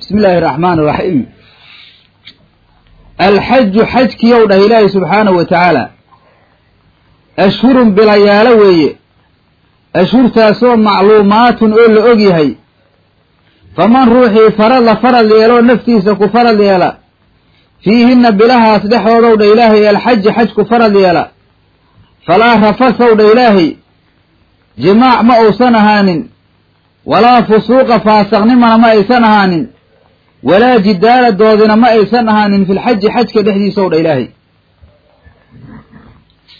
bismi illaahi araxmaan iraxiim alxaju xajkiyow dhah ilaahi subxaanahu wa tacaala ashhurun bilayaalo weeye. Ashhurtaasoo macluumaatun oo la og yahay. Faman ruuxii farada farad yeeloo naftiisa ku farad yeela. Fiihinna bilahaas dhexoodow dha ilaahay alxaji xajku farad yeela. Falaa rafasow dha ilaahay jimaac ma uusan ahaanin. Walaa fusuuqa faasaqnimana ma aysan ahaanin walaa jidaala doodina ma aysan ahaanin filxaji xajka dhexdiisaw dha ilaahay.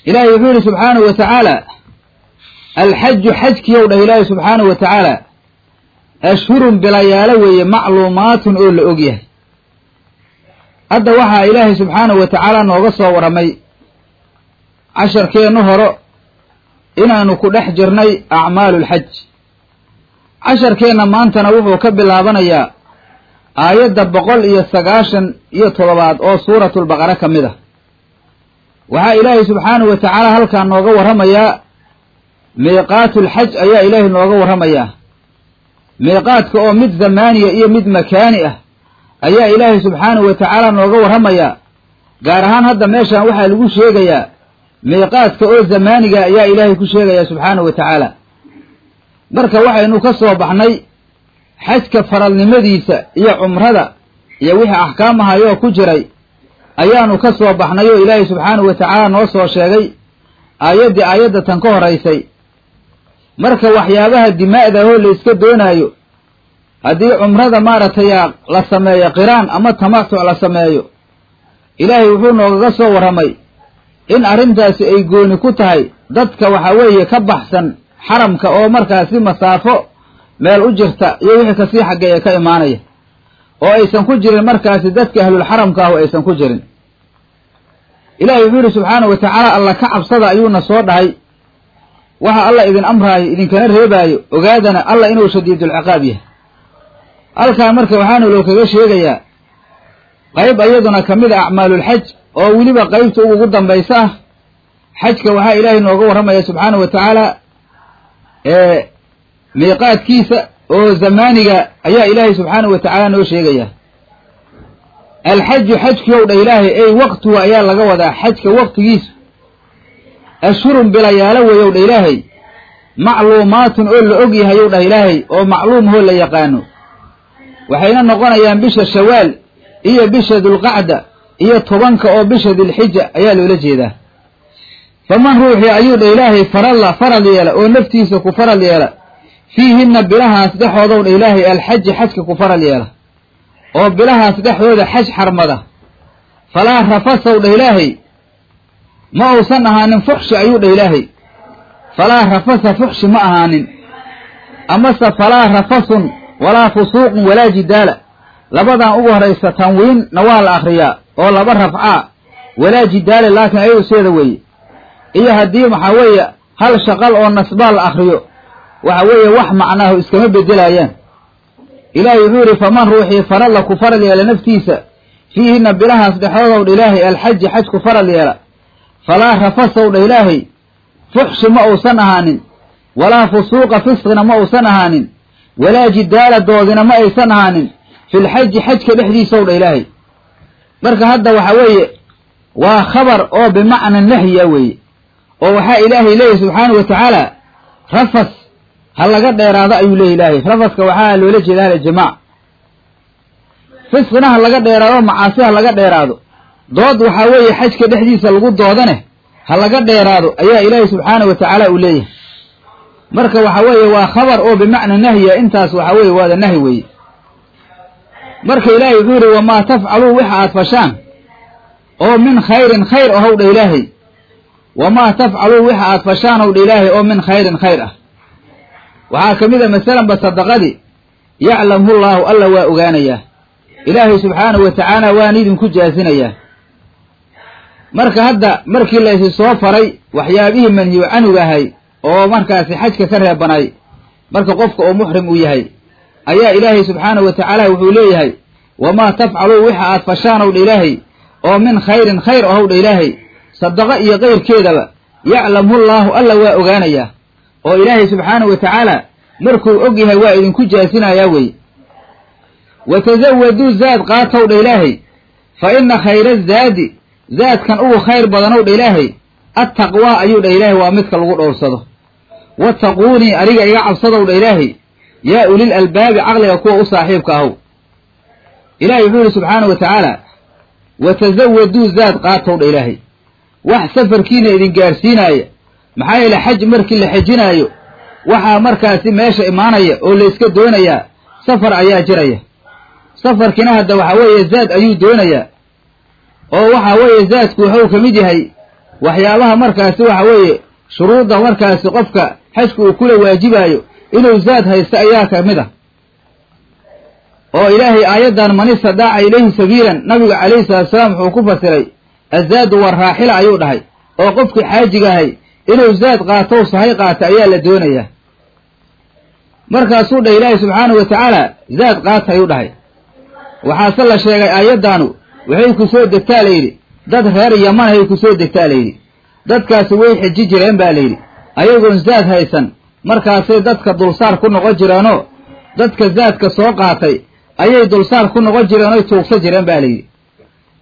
Ilaahay wuxuu yihi subxaanahu wa tacaala alxaju xajkiyow dhah ilaahay subxaanahu wa tacaala ashhurun bilayaalo weeye macluumaatun oo la og yahay. Hadda waxaa ilaahay subxaanahu wa tacaala nooga soo warramay casharkeennu horo inaanu ku dhex jirnay acmaalulxaj casharkeenna maantana wuxuu ka bilaabanayaa aayadda boqol iyo sagaashan iyo toddobaad oo suuratulbaqara ka mid ah. Waxaa ilaahay subxaanahu wa tacaala halkaa nooga warramayaa miiqaatulxaj ayaa ilaahay nooga warramayaa. Miiqaadka oo mid zamaaniya iyo mid makaani ah ayaa ilaahay subxaanahu wa tacaala nooga warramayaa. Gaar ahaan hadda meeshan waxaa lagu sheegayaa miiqaadka oo zamaaniga ayaa ilaahay ku sheegaya subxaanahu wa tacaala. Marka waxaynu ka soo baxnay xajka faradnimadiisa iyo cumrada iyo wixii axkaamahayoo ku jiray ayaanu ka soo baxnay oo ilaahay subxaanahu wa tacaala noo soo sheegay aayaddii aayadda tan ka horaysay marka waxyaabaha dimaa'da oo la iska doonaayo haddii cumrada maaragtay la sameeyo qiraan ama tamatuc la sameeyo ilaahay wuxuu noogaga soo warramay in arrintaasi ay gooni ku tahay dadka waxa weeye ka baxsan xaramka oo markaasi masaafo meel u jirta iyo wixii ka sii xaggeeya ka imaanaya oo aysan ku jirin markaasi dadka ahlulxaramka ahu aysan ku jirin. Ilaahay wuxuu yihi subxaanahu wa tacaala alla ka cabsada ayuuna soo dhahay waxa alla idin amraayo idinkana reebaayo. Ogaadana alla inuu shadiidulciqaab yahay. Halkaa marka waxaana loo kaga sheegayaa qayb ayaduna ka mid a acmaalulxaj oo weliba qaybta ugu dambaysa ah xajka waxaa ilaahay nooga warramaya subxaanahu wa tacaala miiqaadkiisa oo zamaaniga ayaa ilaahay subxaanahu wa tacaala noo sheegaya. Alxaju xajkiyow dha ilaahay ey waqtuhu ayaa laga wadaa xajka waqtigiisu. Ashhurun bilayaalo weeyow dha ilaahay macluumaatun oo la og yahayow dhah ilaahay oo macluumahoo la yaqaano. Waxayna noqonayaan bisha shawaal iyo bisha dulqacda iyo tobanka oo bisha dilxija ayaa loola jeedaa. Faman ruuxii ayuu dha ilaahay faralla farad yeela oo naftiisa ku farad yeela fiihinna bilahaas dhexoodow dha ilaahay alxaji xajka ku farad yeela. oo bilahaas dhexdooda xaj xarmada. falaa rafasow dha ilaahay. ma uusan ahaanin fuxshi ayuu dha ilaahay. falaa rafasa fuxshi ma ahaanin. amase falaa rafasun walaa fusuuqun walaa jidaala. labadan ugu horaysa tanwiinna waa la akriyaa oo laba rafcaa walaa jidaala laakiin ayadu seeda weeye. iyo haddii waxaa weeye hal shaqal oo nasbaa la akriyo waxa weeye wax macnaahu iskama bedelayaan ilaahay wuxuu yidhi faman ruuxii faralla ku faral yeela naftiisa fiihinna bilahaas dhexoodow dha ilaahay alxaji xaj ku faral yeela. Falaa rafasow dha ilaahay fuxshi ma uusan ahaanin. Walaa fusuuqa fisqina ma uusan ahaanin. Walaa jidaala doodina ma aysan ahaanin. Filxaji xajka dhexdiisaw dha ilaahay. Marka hadda waxa weeye waa khabar oo bimacna nahya weeye. Oo waxaa ilaahay leeyahy subxaanahu wa tacaala rafas ha laga dheeraado ayuu leeya ilaahay. Rafaska waxaa loola jeeda aljamaac fisqina ha laga dheeraado macaasi ha laga dheeraado. Dood waxaa weeye xajka dhexdiisa lagu doodane ha laga dheeraado ayaa ilaahay subxaanahu wa tacaala uu leeyahay. Marka waxa weeye waa khabar oo bimacna nahya intaas waxa weeye waada nahy weeye. Marka ilaahay wuxuu yihi wamaa tafcaluu waxa aad fashaan? Oo min khayrin khayr ahow dha ilaahay. Wamaa tafcaluu waxa aad fashaan? ow dha ilaahay oo min khayrin khayr ah waxaa ka mid a masalanba sadaqadii yaclamhu llaahu alla waa ogaanayaa ilaahay subxaanahu wa tacaala waana idinku jaasinayaa marka hadda markii laysi soo faray waxyaabihii manhiyu canuga ahay oo markaasi xajka ka reebanay marka qofka oo muxrim uu yahay ayaa ilaahay subxaanahu wa tacaala wuxuu leeyahay wamaa tafcaluu waxa aad fashaanow dha ilaahay oo min khayrin khayr ahow dha ilaahay sadaqo iyo kayrkeedaba yaclamhu llaahu alla waa ogaanayaa oo ilaahay subxaanahu wa tacaala markuu og yahay waa idinku jaasinayaa wey wa tasawaduu zaad qaatow dha ilaahay fa ina khayra zaadi zaadkan ugu khayr badanow dha ilaahay attaqwaa ayuu dha ilaahay waa midka lagu dhowrsado. Wattaquunii aniga iga cabsadow dha ilaahay yaa ulil albaabi caqliga kuwa u saaxiibka ahow. Ilaahay wuxuu yihi subxaanahu wa tacaala wa tasawaduu zaad qaatow dha ilaahay wax safarkiina idin gaarsiinaaya maxaa yeele xaj markii la xejinaayo waxaa markaasi meesha imaanaya oo layska doonayaa safar ayaa jiraya. Safarkina hadda waxa weeye zaad ayuu doonayaa oo waxa weeye zaadku wuxuu ka mid yahay waxyaabaha markaasi waxa weeye shuruudda markaasi qofka xajku uu kula waajibaayo inuu zaad haysto ayaa ka mid ah. Oo ilaahay aayaddan man istadaaca ilayhi sabiilan nabiga calayhi salatusalaam wuxuu ku fasiray azaadu waa raaxila ayuu dhahay. Oo qofkii xaajigahay inuu zaad qaatow sahay qaata ayaa la doonayaa. Markaasuu dhah ilaahay subxaanahu wa zaad qaata ayuu dhahay. Waxaase la sheegay aayaddaanu waxay ku soo degtaa layidhi dad reer yamanhay ku soo degtaa layidhi dadkaasi way xeji jireen baa layidhi ayagoon zaad haysan markaasay dadka dulsaar ku noqon jireenoo dadka zaadka soo qaatay ayay dulsaar ku noqon jireen oy tuugsa jireen baa layidhi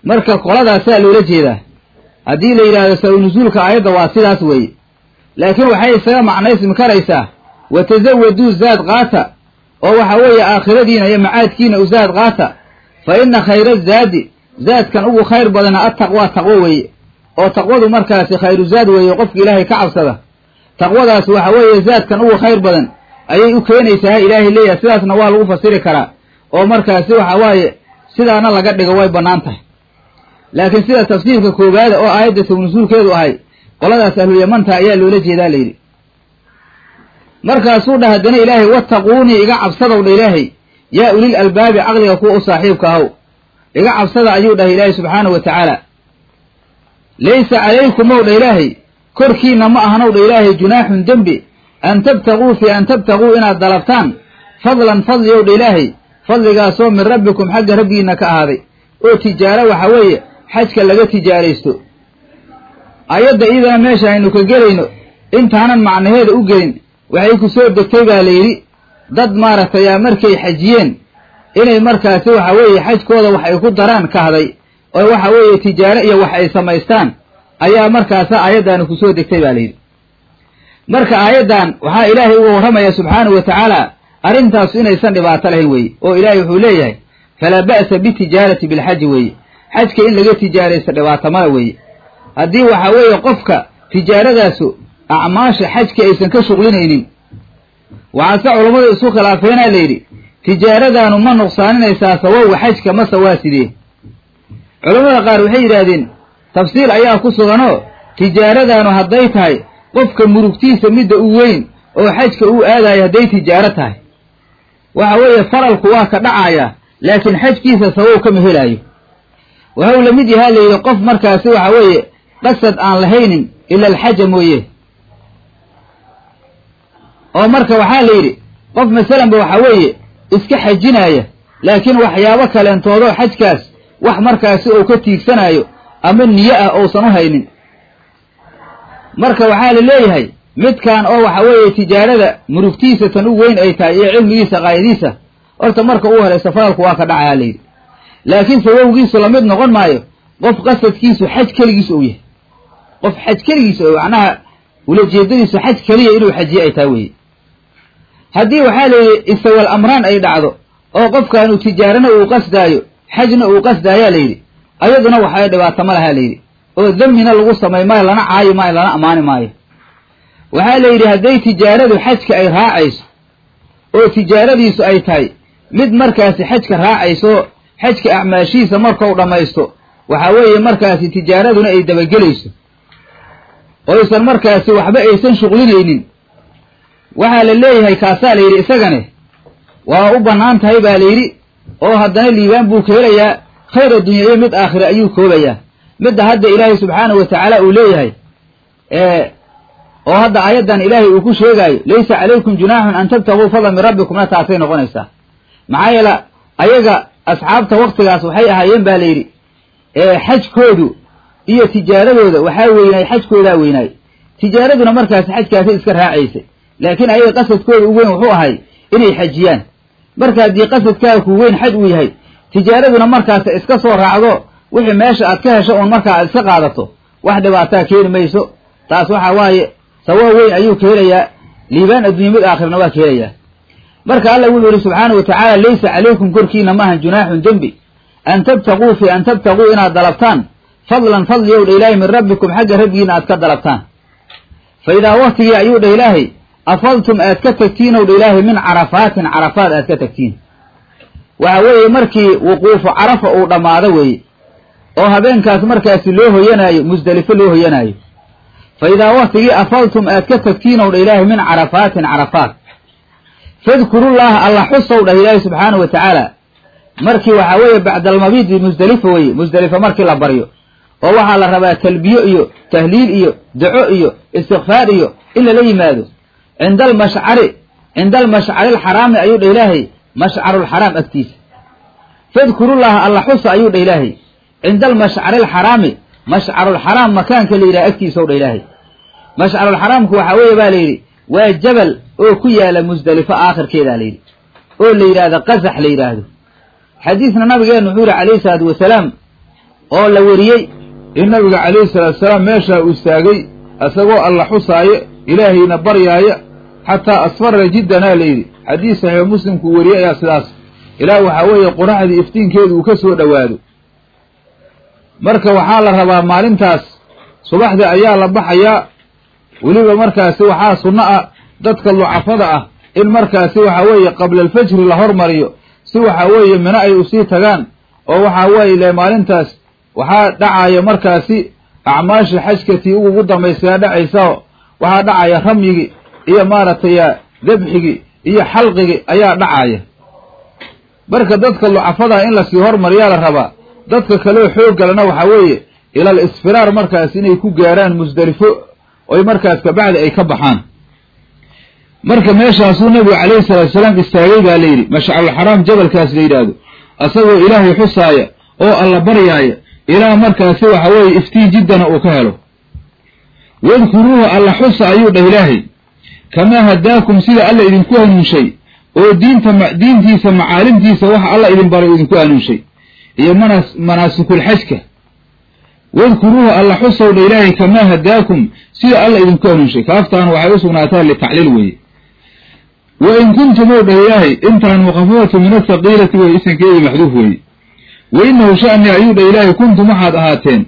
marka qoladaasaa loola jeedaa. Haddii la yidhahdo saw-nusuulka aayadda waa sidaas weeye laakiin waxay isaga macnaysmi karaysaa wa tasawaduu zaad qaata oo waxa weeye aakhiradiina iyo macaadkiina u zaad qaata fa inna khayra zaadi zaadkan ugu khayr badana attaqwaa taqwo weeye. oo taqwadu markaasi khayru zaad weeye qofka ilaahay ka cabsada. taqwadaas waxa weeye zaadkan ugu khayr badan ayay u keenaysaa ha ilaahay leeyahay sidaasna waa lagu fasiri karaa. oo markaasi waxa waaye sidaana laga dhigo way bannaan tahay. laakiin sida tafsiirka koowaada oo aayadda sawnusuulkeedu ahay qoladaas ahlulyamanta ayaa loola jeedaa layidhi. Markaasuu dhah haddana ilaahay wattaquunii iga cabsadow dha ilaahay. Yaa ulil albaabi caqliga kuwa u saaxiibka ahow. Iga cabsada ayuu dhahay ilaahay subxaanahu wa tacaala. Laysa calaykumow dha ilaahay korkiina ma ahanow dha ilaahay junaaxun dembi. An tabtaguu fii an tabtaguu inaad dalabtaan. Fadlan fadliyow dha ilaahay fadligaasoo min rabbikum xagga rabbigiina ka ahaaday. Oo tijaaro waxa weeye xajka laga tijaaraysto ayadda iyadana meesha aynu ka gelayno intaanan macnaheeda u gelin waxay ku soo degtay baa layidhi dad maaragtay a markay xajiyeen inay markaasi waxa weeye xajkooda wax ay ku daraan kahday oo waxa weeye tijaaro iyo wax ay samaystaan. Ayaa markaasa aayaddaani ku soo degtay baa layidhi marka aayaddan waxaa ilaahay uga warramaya subxaanahu wa tacaala arrintaasu inaysan dhibaato lahayn weeye oo ilaahay wuxuu leeyahay falaa ba'sa bitijaarati bilxaji weeye. Xajka in laga tijaaraysto dhibaatamada weeye haddii waxa weeye qofka tijaaradaasu acmaasha xajka aysan ka shuqlinaynin waxaase culammadu isu khilaafeenaa layidhi tijaaradaanu ma nuqsaaninaysaa sawowga xajka mase waa sidee? Culammada qaar waxay yidhaahdeen tafsiil ayaa ku suganoo tijaaradaanu hadday tahay qofka murugtiisa midda u weyn oo xajka uu aadayo hadday tijaaro tahay. Waxa weeye faralku waa ka dhacayaa laakiin xajkiisa sawow kama helaayo. Waxau la mid yahaa layidhi qof markaasi waxa weeye qasad aan lahaynin ila alxaja mooye. oo marka waxaa la yidhi qof masalanba waxa weeye iska xajinaaya laakiin waxyaabo kaleentoodoo xajkaas wax markaasi uu ka tiigsanaayo ama niyo ah ousan u haynin. Marka waxaa la leeyahay midkan oo waxa weeye tijaarada murugtiisa tan u weyn ay tahay iyo cilmigiisa qaayadiisa horta marka ugu horeysa faralku waa ka dhacayaa layidhi laakiin sawowgiisu la mid noqon maayo qof qasadkiisu xaj keligiis ou yahay qof xaj keligiis oo macnaha ulajeedadiisu xaj keliya inuu xajiye ay tahay weye haddii waxaa layidhi isawal amraan ay dhacdo oo qofkaanu tijaarana uu qasdaayo xajna uu qasdaayaa layidhi ayaduna waxay dhibaato ma lahaa layidhi oo dembina lagu samay maayo lana caayi maayo lana ammaani maayo. Waxaa la yidhi hadday tijaaradu xajka ay raacayso oo tijaaradiisu ay tahay mid markaasi xajka raacayso xajka acmaashihiisa markau dhammaysto waxa weeye markaasi tijaaraduna ay dabagelayso oysan markaasi waxba aysan shuqlinaynin. Waxaa la leeyahay kaasaa la yidhi isagane waa u bannaan tahay baa la yidhi oo haddana liibaan buu ka helayaa khayr addunya iyo mid aakhira ayuu koobayaa. Midda hadda ilaahay subxaanahu wa tacaala uu leeyahay oo hadda aayaddan ilaahay uu ku sheegaayo laysa calaykum junaaxun an tabtaguu fadlan min rabbikumna taasay noqonaysaa. Maxaa yeele ayaga asxaabta waktigaas waxay ahaayeen baa la yidhi xajkoodu iyo tijaaradooda waxaa weynaay xajkoodaa weynaay. Tijaaraduna markaasi xajkaasay iska raacaysay. Laakiin ayaga qasadkooda ugu weyn wuxuu ahay inay xajiyaan. Marka haddii qasadkaaga ku weyn xaj uu yahay tijaaraduna markaas iska soo raacdo wixii meesha aad ka hesho uun markaa iska qaadato. Wax dhibaataa keeni mayso. Taas waxa waaye sawaab weyn ayuu ka helayaa liibaan addunya mid aakhirna waa ka helayaa marka alla wuxuu yihi subxaana wa tacaala laysa calaykum korkiina maahan junaaxun dembi. An tabtaquu fi an tabtaquu inaad dalabtaan fadlan fadli ow dha ilaahay min rabbikum xagga rabbigiina aad ka dalabtaan. Fa idaa waktigii ayuu dha ilaahay afadtum aad ka tagtiin ow dha ilaahay min carafaatin carafaad aad ka tagtiin. Waxa weeye markii wuquufu carafa uu dhammaado weeye oo habeenkaas markaasi loo hoyanaayo musdelifo loo hoyanaayo. Fa idaa waktigii afadtum aad ka tagtiin ow dha ilaahay min carafaatin carafaat fadkurullaha alla xusow dhah ilaahay subxaanahu wa tacaala. Markii waxaa weeye bacdalmabiidi musdelifa weye musdelifa markii la baryo oo waxaa la rabaa talbiyo iyo tahliil iyo daco iyo istikfaar iyo in lala yimaado. Cinda almashcari cinda almashcari alxaraami ayuu dha ilaahay mashcarulxaraam agtiisa. Fadkurullaha alla xusa ayuu dha ilaahay cinda almashcari alxaraami mashcarulxaraam makaanka la yidhaha agtiisa ow dha ilaahay mashcarulxaraamku waxaa weeye baa la yidhi waa jabal oo ku yaalla musdelifo aakhirkeedaa la yidhi oo la yidhaahdo qasax la yidhaahdo. Xadiisna nabigeenu wuxuu yihi calayhi salaatu wasalaam oo la weriyey in nabiga calayhi salaatu wasalaam meeshaa uu istaagay isagoo alla xusaayo ilaahayna baryaaya xataa asfara jiddanaa la yidhi. Xadiis saxiixu muslimkuu weriyey ayaa sidaas. Ilaa waxaa weeye qoraxdii iftiinkeedu uu ka soo dhowaado marka waxaa la rabaa maalintaas subaxdii ayaa la baxayaa weliba markaasi waxaa sunno ah dadka lucafada ah in markaasi waxaa weeye qabla alfajri la hormariyo si waxaa weeye mino ay u sii tagaan oo waxaa weeye le maalintaas waxaa dhacaya markaasi acmaashii xajkatii ugu dambaysayaa dhacaysa waxaa dhacaya ramyigii iyo maaragtay dabxigii iyo xalqigii ayaa dhacaya. Marka dadka lucafada in la sii hormariyaa la rabaa dadka kaleo xooggalana waxaa weeye ilal isfiraar markaas inay ku gaaraan musdelifo oy markaas kabacdi ay ka baxaan. Marka meeshaasuu nabigu calayhi salaatu salaam istaagay baa layidhi mashcarulxaraam jabalkaas la yidhaahdo asagoo ilaahay xusaaya oo alla baryaaya ilaa markaasi waxa weeye iftiin jiddana uu ka helo. wadkuruuhu alla xusa ayuu dhah ilaahay kamaa hadaakum sida alla idinku hanuunshay oo diinta diintiisa macaalimtiisa waxa alla idin baray idinku hanuunshay iyo manas manaasikulxajka wadkuruuhu alla xusow dha ilaahay kamaa hadaakum sida alla idinku hanuunshay. kaaftaan waxay u sugnaataa litacliil weeye. wa in kuntum ow dhah ilaahay intaan muqafafatu min athaqiilati wey isankeedii maxduuf weeye wa inahu sha'ni ayuu dhah ilaahay kuntum waxaad ahaateen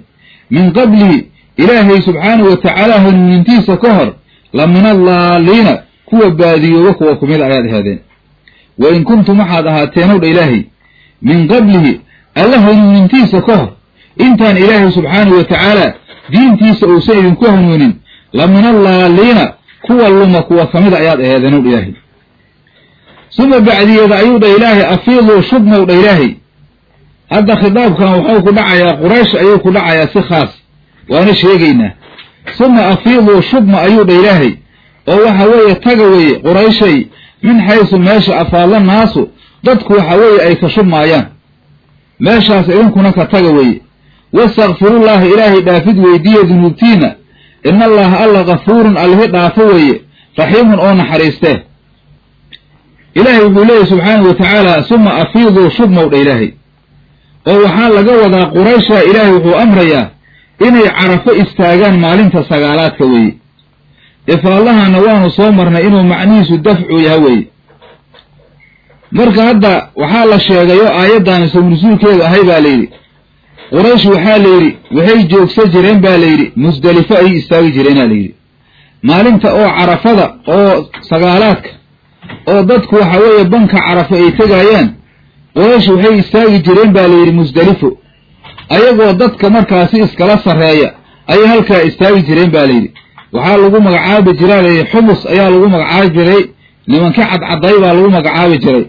min qablihi ilaahay subxaanahu wa tacaala hanuunintiisa ka hor la min allaaliina kuwa baadiyooba kuwa kumid ayaad ahaadeen wa in kuntum waxaad ahaateenow dha ilaahay min qablihi alla hanuunintiisa ka hor intaan ilaahay subxaanahu wa tacaala diintiisa uusan idinku hanuunin la min allaaliina kuwa luma kuwa kamida ayaad aheedeen dha ilaahay suma bacdiyeeda ayuu dha ilaahay afiiduu shubmow dha ilaahay hadda khitaabkan wuxuu ku dhacayaa quraysh ayuu ku dhacayaa si khaas. Waana sheegaynaa suma afiiduu shubma ayuu dha ilaahay. Oo waxa weeye taga weeye qurayshay min xaysu meesha afaadla naasu dadku waxa weeye ay ka shubmaayaan. Meeshaas idinkuna ka taga weeye. Wastakfirullaaha ilaahay dhaafid weydiiya dunuubtiina. Ina allaha alla kafuurun allihi dhaafo weeye raxiimun oo naxariistee ilaahay wuxuu leeyahy subxaanahu wa tacaala suma afiiduu shubmow dha ilaahay oo waxaa laga wadaa quraysha ilaahay wuxuu amrayaa inay carafo istaagaan maalinta sagaalaadka weeye ifaallahana waanu soo marnay inuu macnihiisu dafcu yaha weeye marka hadda waxaa la sheegay oo aayaddaani sawnusuulkeedu ahay baa layidhi quraysh waxaa layidhi waxay joogsa jireen baa layidhi musdelifo ayay istaagi jireenaa layidhi maalinta oo carafada oo sagaalaadka oo dadku waxa weeye banka carafo ay tegaayaan quraysh waxay istaagi jireen baa layidhi musdelifo ayagoo dadka markaasi iskala sarreeya ayay halkaa istaagi jireen baa layidhi waxaa lagu magacaabi jiraa layidhi xumus ayaa lagu magacaabi jiray nimanka cadcaday baa lagu magacaabi jiray.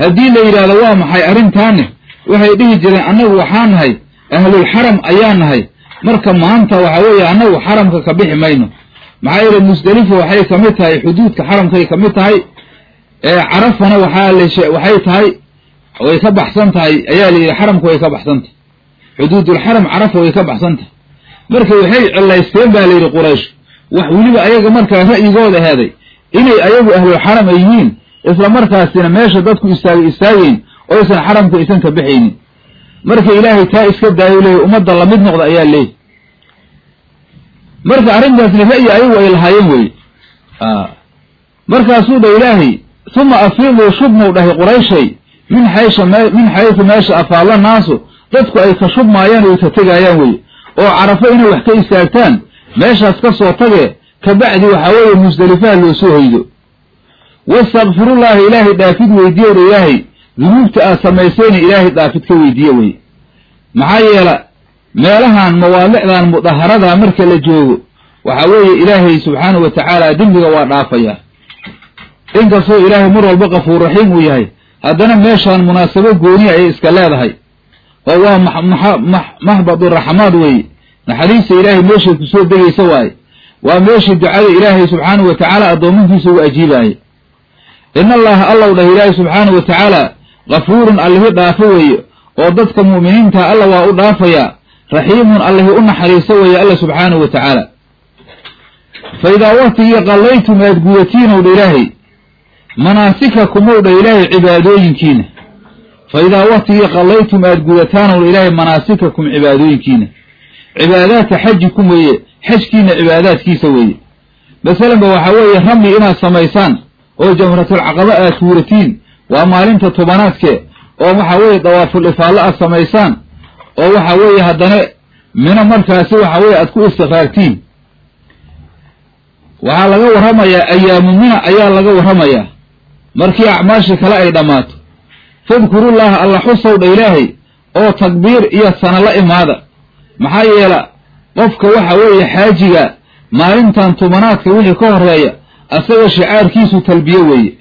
Haddii la yidhaahdo waa maxay arrintaanne waxay dhihi jireen annagu waxaa nahay ahlulxaram ayaa nahay. Marka maanta waxa weeye annagu xaramka ka bixi mayno. Maxaa yeele musdelifo waxay ka mid tahay xuduudka xaramkay ka mid tahay carafana waxaa waxay tahay way ka baxsan tahay ayaa la yidhi xaramku way ka baxsan tahay. Xuduudulxaram carafa way ka baxsan tahay. Marka waxay cillaysteen baa layidhi quraysh wax weliba ayaga markaa ra'yigooda heeday inay ayagu ahlulxaram ay yihiin isla markaasina meesha dadku istaagay istaagayn oo aysan xaramka aysan ka baxaynin. Marka ilaahay taa iska daayo leeyahy ummadda la mid noqda ayaa leeyahy marka arrintaasna ra'yi ayagu ay lahaayeen weye markaasuu dha ilaahay uma afiiduu shubmuu dhahay qurayshay min min xaysu meesha afaalla naasu dadku ay ka shubmaayaan o ay ka tegaayaan weye oo carafo inay wax ka istaagtaan meeshaas ka soo tagee kabacdi waxaa weeye musdelifaha loo soo hoydo wastakfirullaahi ilaahay dhaafid weydiye ilaahay dunuubta aad samaysayna ilaahay dhaafid ka weydiiye weye maxaa yeela meelahan mawaadicdan mudaharada marka la joogo waxaa weeye ilaahay subxaanahu wa tacaala dembiga waa dhaafayaa. Inkastoo ilaahay mar walba kafuur raxiim uu yahay haddana meeshaan munaasabo gooniya ayay iska leedahay. Oo waa maxbadu raxmaad weeye. Naxariista ilaahay meeshay ku soo degaysa waaye. Waa meeshii ducada ilaahay subxaanahu wa tacaala addoomankiisa ugu ajiibaaya in allaha allow dhah ilaahay subxaanahu wa tacaala kafuurun allihi dhaafo weeye. Oo dadka mu'miniinta alla waa u dhaafayaa raxiimun allihi u naxariiso weeye alla subxaanahu wa tacaala. Fa idaa qallaytum aad gudatiinow dha ilaahay manaasikakumow dha ilaahay cibaadooyinkiina. Fa idaa waktigii qallaytum aad gudataanow dha ilaahay manaasikakum cibaadooyinkiina. Cibaadaadka xajikum weeye xajkiina cibaadaadkiisa weeye. Masalanba waxaa weeye ramli inaad samaysaan oo jamratulcaqaba aad tuuratiin waa maalinta tobanaadke oo waxaa weeye dawaaful ifaallo aad samaysaan oo waxaa weeye haddana mino markaasi waxaa weeye aad ku istiqraartiin. Waxaa laga warramayaa ayaamu mina ayaa laga warramayaa markii acmaashii kale ay dhammaato fadkurullaha alla xusow dha ilaahay oo takbiir iyo sana la imaada. Maxaa yeela qofka waxa weeye xaajiga maalintan tobanaadka wixii ka horreeya asaga shicaarkiisu talbiye weeye.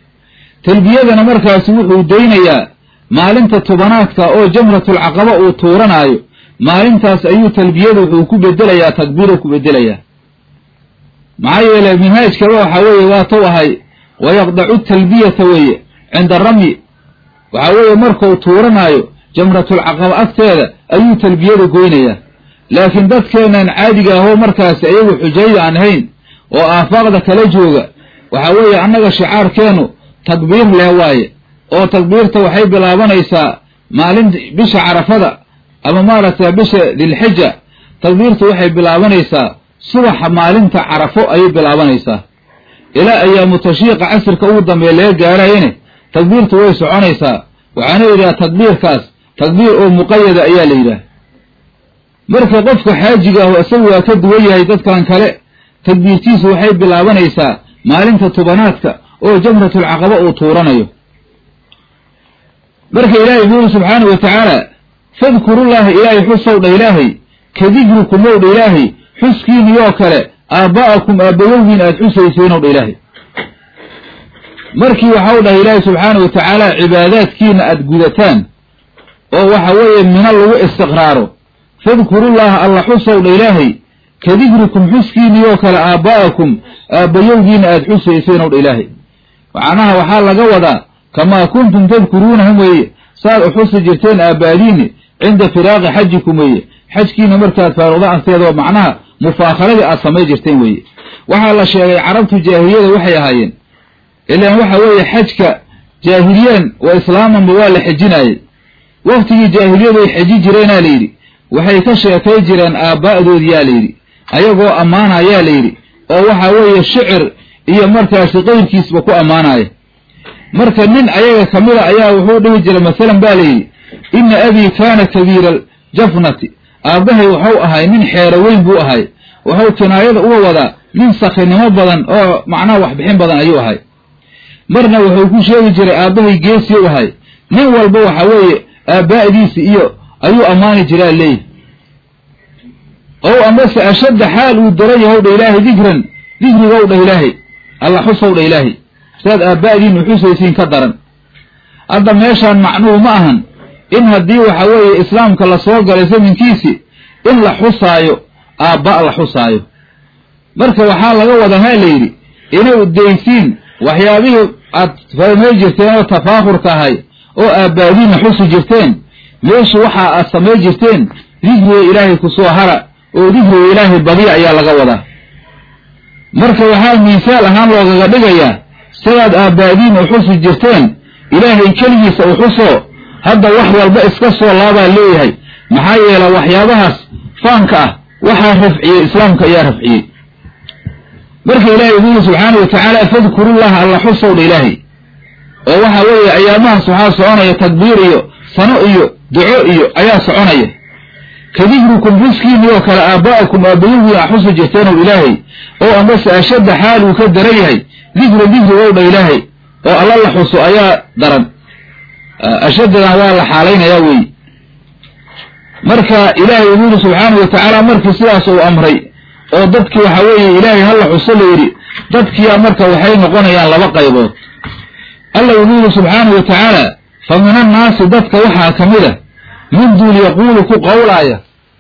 Talbiyadana markaasi wuxuu daynayaa maalinta tobanaadka oo jamratulcaqaba uu tuuranaayo. Maalintaas ayuu talbiyada wuxuu ku bedelayaa takbiiru ku bedelayaa maxaa yeele minhaajkaba waxaa weeye waa tou ahay wayaqdacu talbiyata weeye cinda ramyi waxaa weeye markuu tuuranaayo jamratulcaqaba agteeda ayuu talbiyada goynayaa laakiin dadkeenan caadiga ahoo markaasi ayagu xujayda aan ahayn oo aafaaqda kala jooga waxaa weeye annaga shicaarkeenu takbiir leh waaye oo takbiirta waxay bilaabanaysaa maalin bisha carafada ama maaragtay bisha dilxija takbiirta waxay bilaabanaysaa subaxa maalinta carafo ayay bilaabanaysaa ilaa ayaamu tashriiqa casirka ugu dambeeya laga gaarayane takbiirtu way soconaysaa. Waxaana yidhaha takbiirkaas takbiir oo muqayada ayaa la yidhaha marka qofka xaajiga ahu isagu waa ka duwan yahay dadkan kale takbiirtiisu waxay bilaabanaysaa maalinta tobanaadka oo jamratulcaqaba uu tuuranayo. Marka ilaahay wuxu uri subxaanahu wa tacaala fadkurullaha ilaahay xusow dha ilaahay ka dikrikumw dha ilaahay xuskiiniyoo kale aabba'akum aabbayowgiin aad xusayseenow dha ilaahay. Markii waxau dhahay ilaahay subxaanahu wa tacaala cibaadaadkiina aad gudataan oo waxa weeye mina lagu istiqraaro. Fadkurullaha alla xusow dha ilaahay ka dikrikum xuskiiniyoo kale aabba'akum aabbayowgiina aad xusayseenoo dha ilaahay. Macnaha waxaa laga wadaa kamaa kuntum tadkuruunahum weeye saad u xusi jirteen aabbaadiini cinda firaaqi xajikum weeye. Xajkiina markaad faaruqda agteeda oo macnaha mufaakharadii aad samay jirteen weeye. Waxaa la sheegay carabtu jaahiliyada waxay ahaayeen. Ilaan waxa weeye xajka jaahiliyeen wa islaamanba waa la xejinaayey waktigii jaahiliyadu ay xeji jireenaa layidhi waxay ka sheekay jireen aabba'dood yaa layidhi ayagoo ammaanayaa layidhi oo waxa weeye shicir iyo markaasi qeyrkiisba ku ammaanaya. Marka nin ayaga ka mida ayaa wuxuu dhihi jiray masalan ba layidhi inna abii kaana kabiira aljafnati aabbahay waxau ahay nin xeero weyn buu ahay. Waxuu kinaayada uga wadaa nin sakinimo badan oo macnaha waxbixin badan ayuu ahay. Marna wuxuu ku sheegi jiray aabbahay geesii u ahay. Nin walba waxa weeye aabbaa'diisi iyo ayuu ammaani jiraa leeyihi ow amase ashadda xaal uu daran yahow dha ilaahay dikran dikrigow dha ilaahay. Alla xusow dha ilaahay. Sidaad aabba'diinu xusaysiin ka daran. Hadda meeshaan macnuhu ma ahan in haddii waxa weeye islaamka la soo galay zaminkiisi in la xusaayo aabba la xusaayo. Marka waxaa laga wadaa ha layidhi inay daysiin waxyaabihii aad fahmay jirteen oo tafaakurka ahay oo aabbaadiinna xusi jirteen meeshu waxa aad samay jirteen dikriga ilaahay ku soo hara oo dikriga ilaahay badiya ayaa laga wadaa. Marka waxaa miisaal ahaan loogaga dhigayaa sidaad aabbaa'diin u xusi jirteen ilaahay keligiisa u xuso hadda wax walba iska soo laabaa leeyahay. Maxaa yeele waxyaabahaas faanka ah waxaa rafciyey islaamka ayaa rafciyey. Marka ilaahay wuxuu yidhi subxaana wa tacaala fadkurullaha alla xusowdha ilaahay. Oo waxa weeye ayaamahaas waxaa soconaya takbiir iyo sano iyo duco iyo ayaa soconaya. Ka dikrikum xuskiinii oo kale aabba'akum aabbayuhiin a xusi jirteenow ilaahay oo amase ashadda xaal uu ka daran yahay dikru dikrigowdha ilaahay oo alla la xuso ayaa daran ashaddadan waa la xaalaynayaa weeye marka ilaahay wuxuu yidhi subxaanau wa tacaala markii sidaas uu amray oo dadkii waxa weeye ilaahay hala xuso la yidhi dadkiyaa marka waxay noqonayaan laba qaybood. Alla wuxuu yidhi subxaanau wa tacaala fa min annaasi dadka waxaa ka mid a min duul yaquulu ku qowlaaya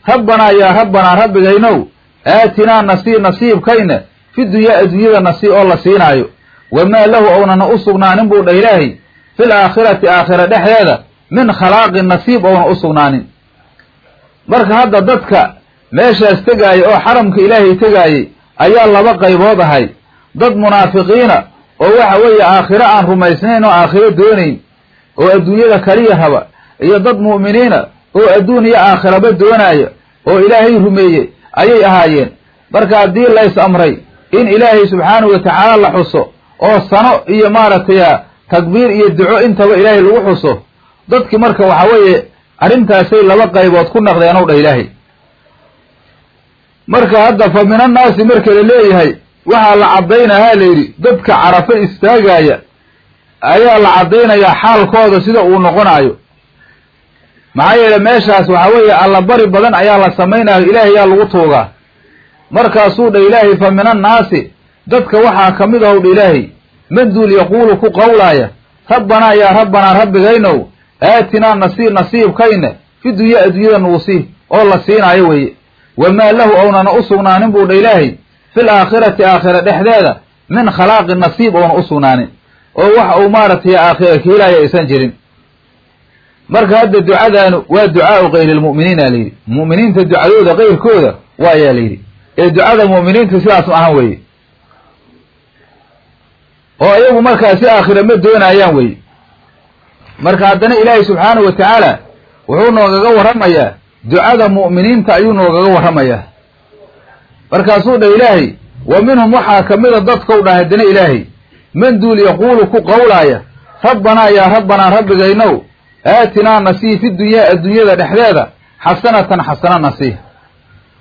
rabbanaa yaa rabbanaa rabbigaynow aatinaa nasii nasiibkayna fi dunyaa adduunyada nasiib oo la siinaayo wamaa lahu ownana u sugnaanin buu dhah ilaahay fil aakhirati aakhira dhexdeeda min khalaaqin nasiib ouna u sugnaanin marka hadda dadka meeshaas tegaaya oo xaramka ilaahay tegaayey ayaa laba qaybood ahay dad munaafiqiina oo waxa weeye aakhiro aan rumaysnayn oo aakhiro doonayn oo adduunyada kaliya raba iyo dad mu'miniina oo adduun iyo aakhiraba doonaya oo ilaahay rumeeyey ayay ahaayeen marka haddii lays amray in ilaahay subxaanahu wa tacaala la xuso oo sano iyo maaragtay takbiir iyo duco intaba ilaahay lagu xuso dadki marka waxa weeye arrintaasay laba qaybood ku naqdeen ow dha ilaahay. Marka hadda fa min annaasi marka la leeyahay waxaa la caddaynahaa la yidhi dadka carafo istaagaya ayaa la caddaynayaa xaalkooda sida uu noqonayo maxaa yeele meeshaas waxaa weeye allabari badan ayaa la samaynayo ilaahay yaa lagu tuugaa. Markaasuu dha ilaahay fa min annaasi dadka waxaa ka mid ahow dha ilaahay manduul yaquulu ku qowlaaya rabbanaa yaa rabbanaa rabbigaynow aatinaa nasiib nasiibkayna fi dunya adduunyada nugu oo la siinaayo weeye wamaa lahu ownana u sugnaanin buu dha ilaahay fil aakhirati aakhira dhexdeeda min khalaaqin nasiib oona u sugnaanin oo wax uu maaragtay aakhira keelaayo aysan jirin marka hadda ducadaanu waa ducaau kayrilmu'miniina layidhi mu'miniinta ducadooda kayrkooda waa ayaa layidhi ee ducada mu'miniinta sidaas ma ahan weeye oo iyagu markaasi aakhira ma doonaayaan weye marka haddana ilaahay subxaanahu wa tacaala wuxuu noogaga warramayaa ducada mu'miniinta ayuu noogaga warramayaa. Markaasuu dhah ilaahay wa minhum waxaa ka mida dadkau dhah haddana ilaahay man duul yaquulu ku qowlaaya rabbanaa yaa rabbanaa rabbigaynow aatinaa nasii fi dunyaa adduunyada dhexdeeda xasanatan xasana nasii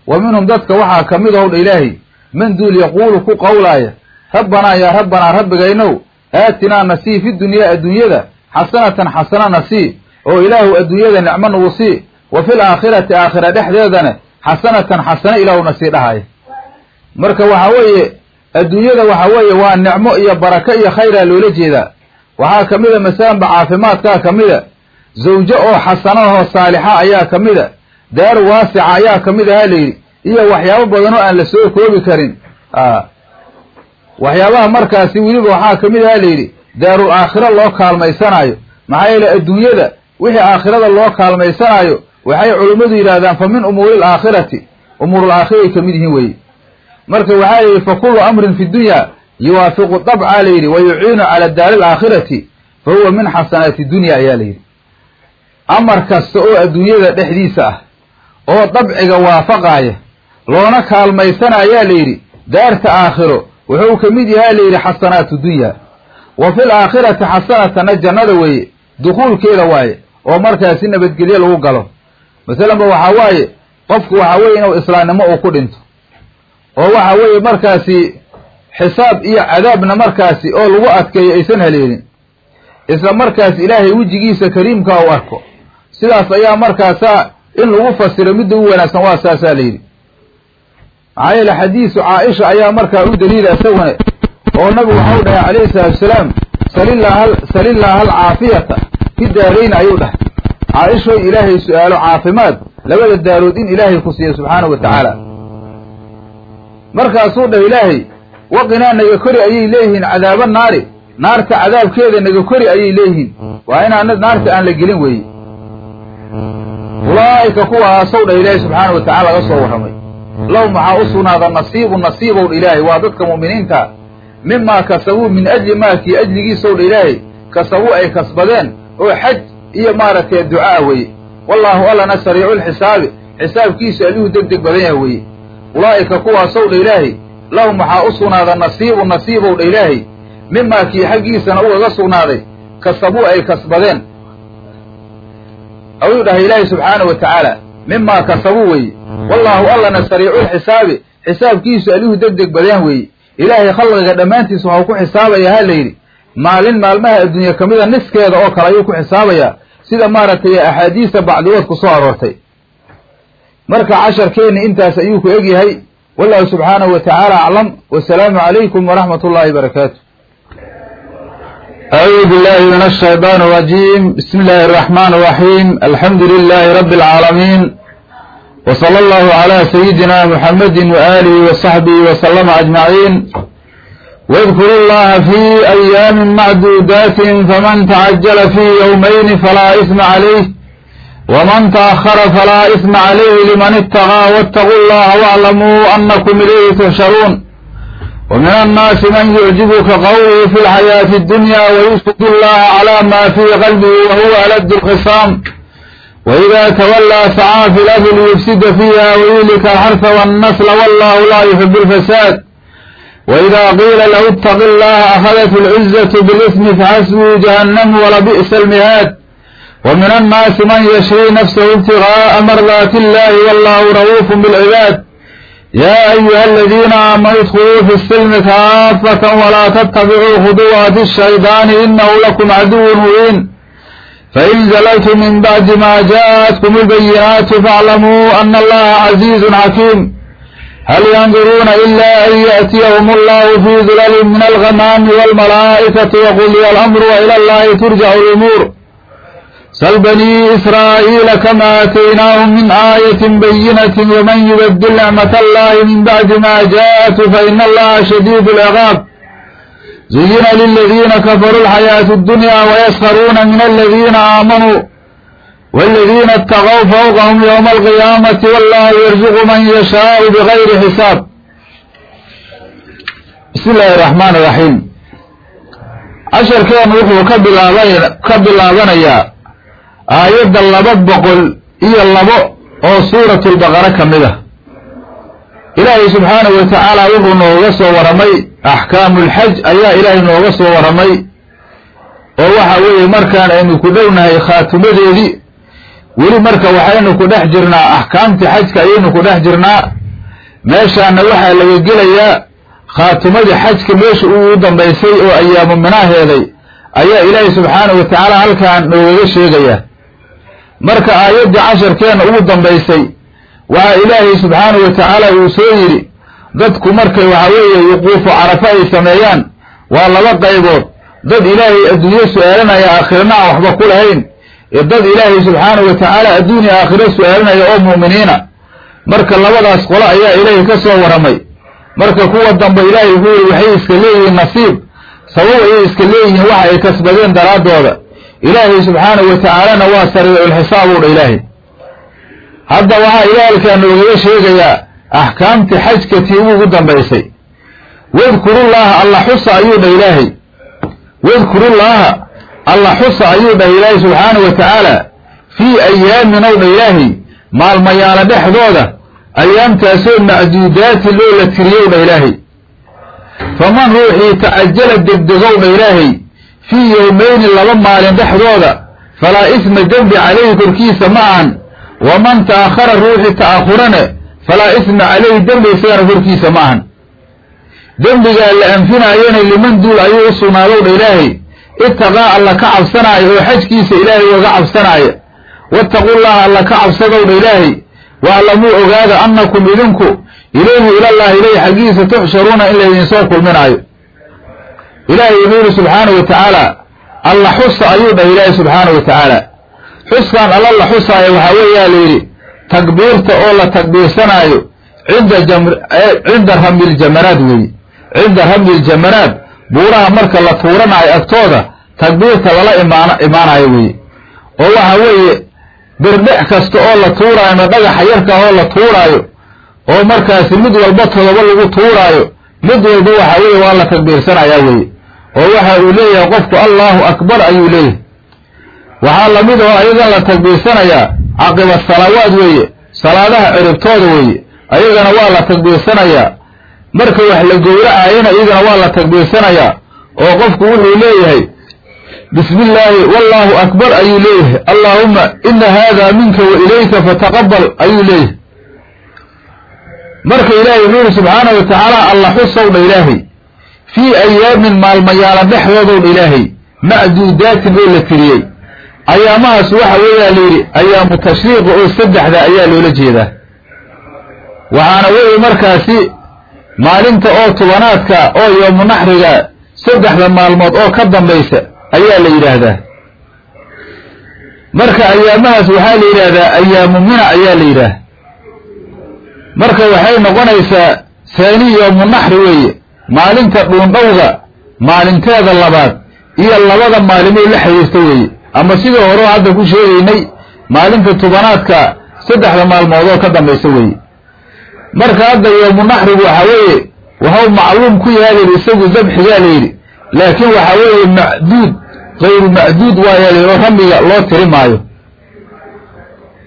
wa minhum dadka waxaa ka mid ow dha ilaahay man duul yaquulu ku qowlaaya rabbanaa yaa rabbanaa rabbigaynow aatinaa nasii fi dunyaa adduunyada xasanatan xasana nasii oo ilaahu adduunyada nicmo nagu sii wa fil aakhirati aakhira dhexdeedana xasanatan xasano ilaahu nasii dhahaya marka waxa weeye adduunyada waxa weeye waa nicmo iyo barako iyo khayraa loola jeedaa. Waxaa ka mid masalanba caafimaadkaa ka mida zawjo oo xasanahoo saalixa ayaa ka mida daar waasica ayaa ka mid ahaa layidhi iyo waxyaabo badan oo aan la soo koobi karin waxyaabaha markaasi weliba waxaa ka mid ahaa layidhi daarul aakhiro loo kaalmaysanaayo maxaa yeele adduunyada wixii aakhirada loo kaalmaysanaayo waxay culimmadu yidhahdaan fa min umuuri alaakhirati umuurul aakhiray ka mid yihiin weye marka waxaa layidhi fa kullu amrin fi dunya yuwaafiqu dabca layidhi wa yuciinu cala daari alaakhirati fa huwa min xasanaati dunya ayaa layidhi amar kasta oo adduunyada dhexdiisa ah oo dabciga waafaqaaya loona kaalmaysana ayaa layidhi daarta aakhiro wuxuu ka mid yahaa layidhi xasanaatu dunya. Wa fil aakhirati xasanatana jannada weeye dukhuulkeeda waaye oo markaasi nabadgelyo lagu galo. Masalanba waxaa waaye qofku waxaa weeye inuu islaamnimo uu ku dhinto oo waxa weeye markaasi xisaab iyo cadaabna markaasi oo lagu adkeeyo aysan haleelin. Isla markaas ilaahay wejigiisa kariimka u arko. Sidaas ayaa markaasaa in lagu fasiro midda u wanaagsan waa saasaa layidhi maxaa yeele xadiisu caaisha ayaa markaa u daliila isaguna oo nabigu waxau dhahay calayhi salaatu wasalaam salilaha salilaaha alcaafiyata fi daarayni ayuu dhahay. Caaishoy ilaahay su'aalo caafimaad labada daarood in ilaahay ku siiya subxaanahu wa tacaala. Markaasuu dhah ilaahay waqinaa naga kori ayay leeyihiin cadaaba naari. Naarta cadaabkeeda naga kori ayay leeyihiin. Waa inaana naarta aan la gelin weeye ulaa'ika kuwaasow dha ilaahay subxaana wa tacala laga soo warramay lahum waxaa u sugnaada nasiibu nasiibow dha ilaahay waa dadka mu'miniinta. Mimaa kasabuu min ajli maakii ajligiisow dha ilaahay kasabuu ay kasbadeen oo xaj iyo maaragtay ducaa weye wallaahu allana sariiculxisaabi xisaabkiisu allihuu deg deg badan yaha weye ulaa'ika kuwaasow dha ilaahay lahum waxaa u sugnaada nasiibu nasiibow dha ilaahay mimaa kii xaggiisana ugaga sugnaaday kasabuu ay kasbadeen. Ayuu dhahay ilaahay subxaanahu wa tacaala mimaa kasabuu weeye wallaahu allana sariiculxisaabi xisaabkiisu allihuu deg deg badaan weeye ilaahay khalqiga dhammaantiis waxau ku xisaabayaa ha layidhi maalin maalmaha adduunya ka mida niskeeda oo kale ayuu ku xisaabayaa sida maaragtay axaadiista bacdigood ku soo aroortay marka casharkeenni intaas ayuu ku egyahay wallahu subxaanahu wa tacaala aclam wasalaamu calaykum waraxmat ullahi barakaatu أعوذ بالله من الشيطان الرجيم بسم الله الرحمن الرحيم الحمد لله رب العالمين وصلى الله على سيدنا محمد وآله وصحبه وسلم أجمعين واذكروا الله في أيام معدودات فمن تعجل في يومين فلا إثم عليه ومن تأخر فلا إثم عليه لمن اتقى واتقوا الله واعلموا أنكم إليه تحشرون ومن الناس من يعجبك قوله في الحياة الدنيا ويشهد الله على ما في قلبه وهو ألد الخصام وإذا تولى سعى في الأرض ليفسد فيها ويهلك الحرث والنسل والله لا يحب الفساد وإذا قيل له اتق الله أخذت العزة بالإثم فحسبه جهنم ولبئس المهاد ومن الناس من يشري نفسه ابتغاء مرضات الله والله رؤوف بالعباد يا أيها الذين آمنوا ادخلوا في السلم كافة ولا تتبعوا خطوات الشيطان إنه لكم عدو مبين فإن زللتم من بعد ما جاءتكم البينات فاعلموا أن الله عزيز حكيم هل ينظرون إلا أن يأتيهم الله في ظلل من الغمام والملائكة وقضي الأمر وإلى الله ترجع الأمور سل بني إسرائيل كما آتيناهم من آية بينة ومن يبدل نعمة الله من بعد ما جاءته فإن الله شديد العقاب زين للذين كفروا الحياة الدنيا ويسخرون من الذين آمنوا والذين اتقوا فوقهم يوم القيامة والله يرزق من يشاء بغير حساب بسم الله الرحمن الرحيم عشر كان وحو كبلابنيا aayadda laba boqol iyo labo oo suuratu lbaqara ka mid ah ilaahay subxaanahu wa tacaala wuxuu nooga soo waramay axkaamulxaj ayaa ilaahay nooga soo waramay oo waxa weeye markaan aynu ku dhownahay khaatimadeedii weli marka waxaynu ku dhex jirnaa axkaamtii xajka ayaynu ku dhex jirnaa meeshaana waxaa laga gelayaa khaatimadii xajka meesha uu dambaysay oo ayaamu minaaheeday ayaa ilaahay subxaanahu wa tacaala halkaan noogaga sheegayaa marka aayaddii casharkeenna ugu dambaysay waxaa ilaahay subxaanahu wa tacaala uu soo yidhi dadku markay waxa weeye wuquufu carafo ay sameeyaan waa laba qaybood. Dad ilaahay adduunyo su'aalanaya aakhirana aan waxba ku lahayn. Iyo dad ilaahay subxaanahu wa tacaala adduunya aakhiro su'aalanaya oo mu'miniina. Marka labadaas qolo ayaa ilaahay ka soo waramay. Marka kuwa dambe ilaahay wuxuu waxay iska leeyihiin nasiib. Sabab ayay iska leeyihiin waxa ay kasbadeen daraaddooda ilaahay subxaanahu wa tacaalana waa sariiculxisaab u dha ilaahay. Hadda waxaa ilaahalkaa noogaga sheegayaa axkaamtii xajka tii ugu dambaysay. Wadkurullaaha alla xusa ayuu dhah ilaahay. Wadkurullaaha alla xusa ayuu dhah ilaahay subxaanahu wa tacaala fii ayaamin ow dha ilaahay maalmayaala dhexdooda ayaamtaasoo macduudaati loo la tiriyow dha ilaahay. Faman ruuxii tacajala degdegow dha ilaahay fii yowmayni laba maalin dhexdooda falaa isma dembi calayhi korkiisa ma ahan. Waman ta'akhara ruuxii ta'akhurane falaa isma calayhi dembi isagana korkiisa ma ahan dembigaa la anfinaayana liman duul ayuu u sugnaadow dha ilaahay itaqaa alla ka cabsanaayo oo xajkiisa ilaahay oga cabsanaaya wattaqullaha alla ka cabsadow dha ilaahay waaclamuu ogaada annakum idinku ilayhi ilallahi ilayh xaggiisa tuxsharuuna in laydinsoo kulminaayo ilaahay wuxuu yihi subxaanahu wa tacaala alla xusa ayuu dhahay ilaahay subxaanahu wa tacaala xuskaan alla la xusaayo waxaa weeyaa layidhi takbiirta oo la takbiirsanaayo cinda ramyiljamaraad weeye cinda ramyiljamaraad buuraha marka la tuuranaayo agtooda takbiirta lala imaan imaanayo weeye oo waxa weeye birdhex kasta oo la tuuraayo ma dhagaxa yarka oo la tuuraayo oo markaasi mid walba todoba lagu tuuraayo mid walba waxa weeye waa la takbiirsanayaa weeye oo waxa uu leeyahay qofku allahu akbar ayuu leeyahay. Waxaa la mid oo ayagan la takbiirsanayaa caqiba salawaad weeye salaadaha ciribtooda weeye ayagana waa la takbiirsanayaa marka wax la gowracayana iyagana waa la takbiirsanayaa oo qofku wuxuu leeyahay bismi illaahi wallaahu akbar ayuu leeyahay. Allaahumma ina haada minka wa ilayka fataqabal ayuu leeyahay. Marka ilaahay wuxuu yihi subxaana wa tacaala alla xusowdha ilaahay fii ayaamin maalmayaala dhexdoodowdha ilaahay macduudaatin oo la tiriyey ayaamahaas waxa weeyaa layidhi ayaamu tashriiqa oo saddexda ayaa loola jeedaa. Waxaana weeye markaasi maalinta oo tobanaadka oo yoomu naxriga saddexda maalmood oo ka dambaysa ayaa la yidhaahdaa. Marka ayaamahaas waxaa la yidhaahdaa ayaamu mina ayaa la yidhaah. Marka waxay noqonaysaa saani yoomu naxri weeye maalinta dhuundhowga maalinteeda labaad iyo labada maalimood la xiriirta weeye ama sidii hore hadda ku sheegaynay maalinta tobanaadka saddexda maalmood oo ka dambaysa weeye marka hadda yoomu naxrigu waxaa weeye waxau macluum ku yaha layidhi isagu dabxigaa layidhi laakiin waxaa weeye macduud kayru macduud waayaa layidhi oo ramiga loo tiri maayo.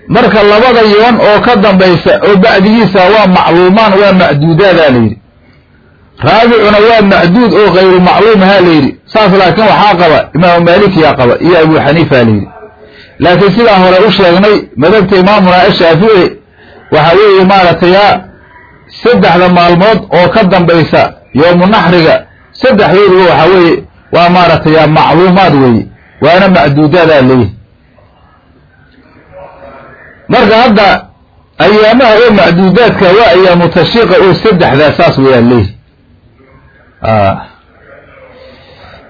Marka labada yoon oo ka dambaysa oo bacdigiisa waa macluumaan waa macduudaadaa layidhi raabicuna waa macduud oo kayru macluum ahaa layidhi saas laakiin waxaa qaba imaamu maalikiyaa qaba iyo abu xaniifa layidhi laakiin sidaa hore u sheegnay madhabta imaamuna ashaafici waxaa weeye maaragtay yaa saddexda maalmood oo ka dambaysa yoomu naxriga saddexdooduba waxaa weeye waa maaragtay yaa macluumaad weeye waana macduudaadaa leeyahy marka hadda ayaamaha oo macduudaadka waa ayaamu tashriiqa oo saddexdaa saas weyaa leeyahy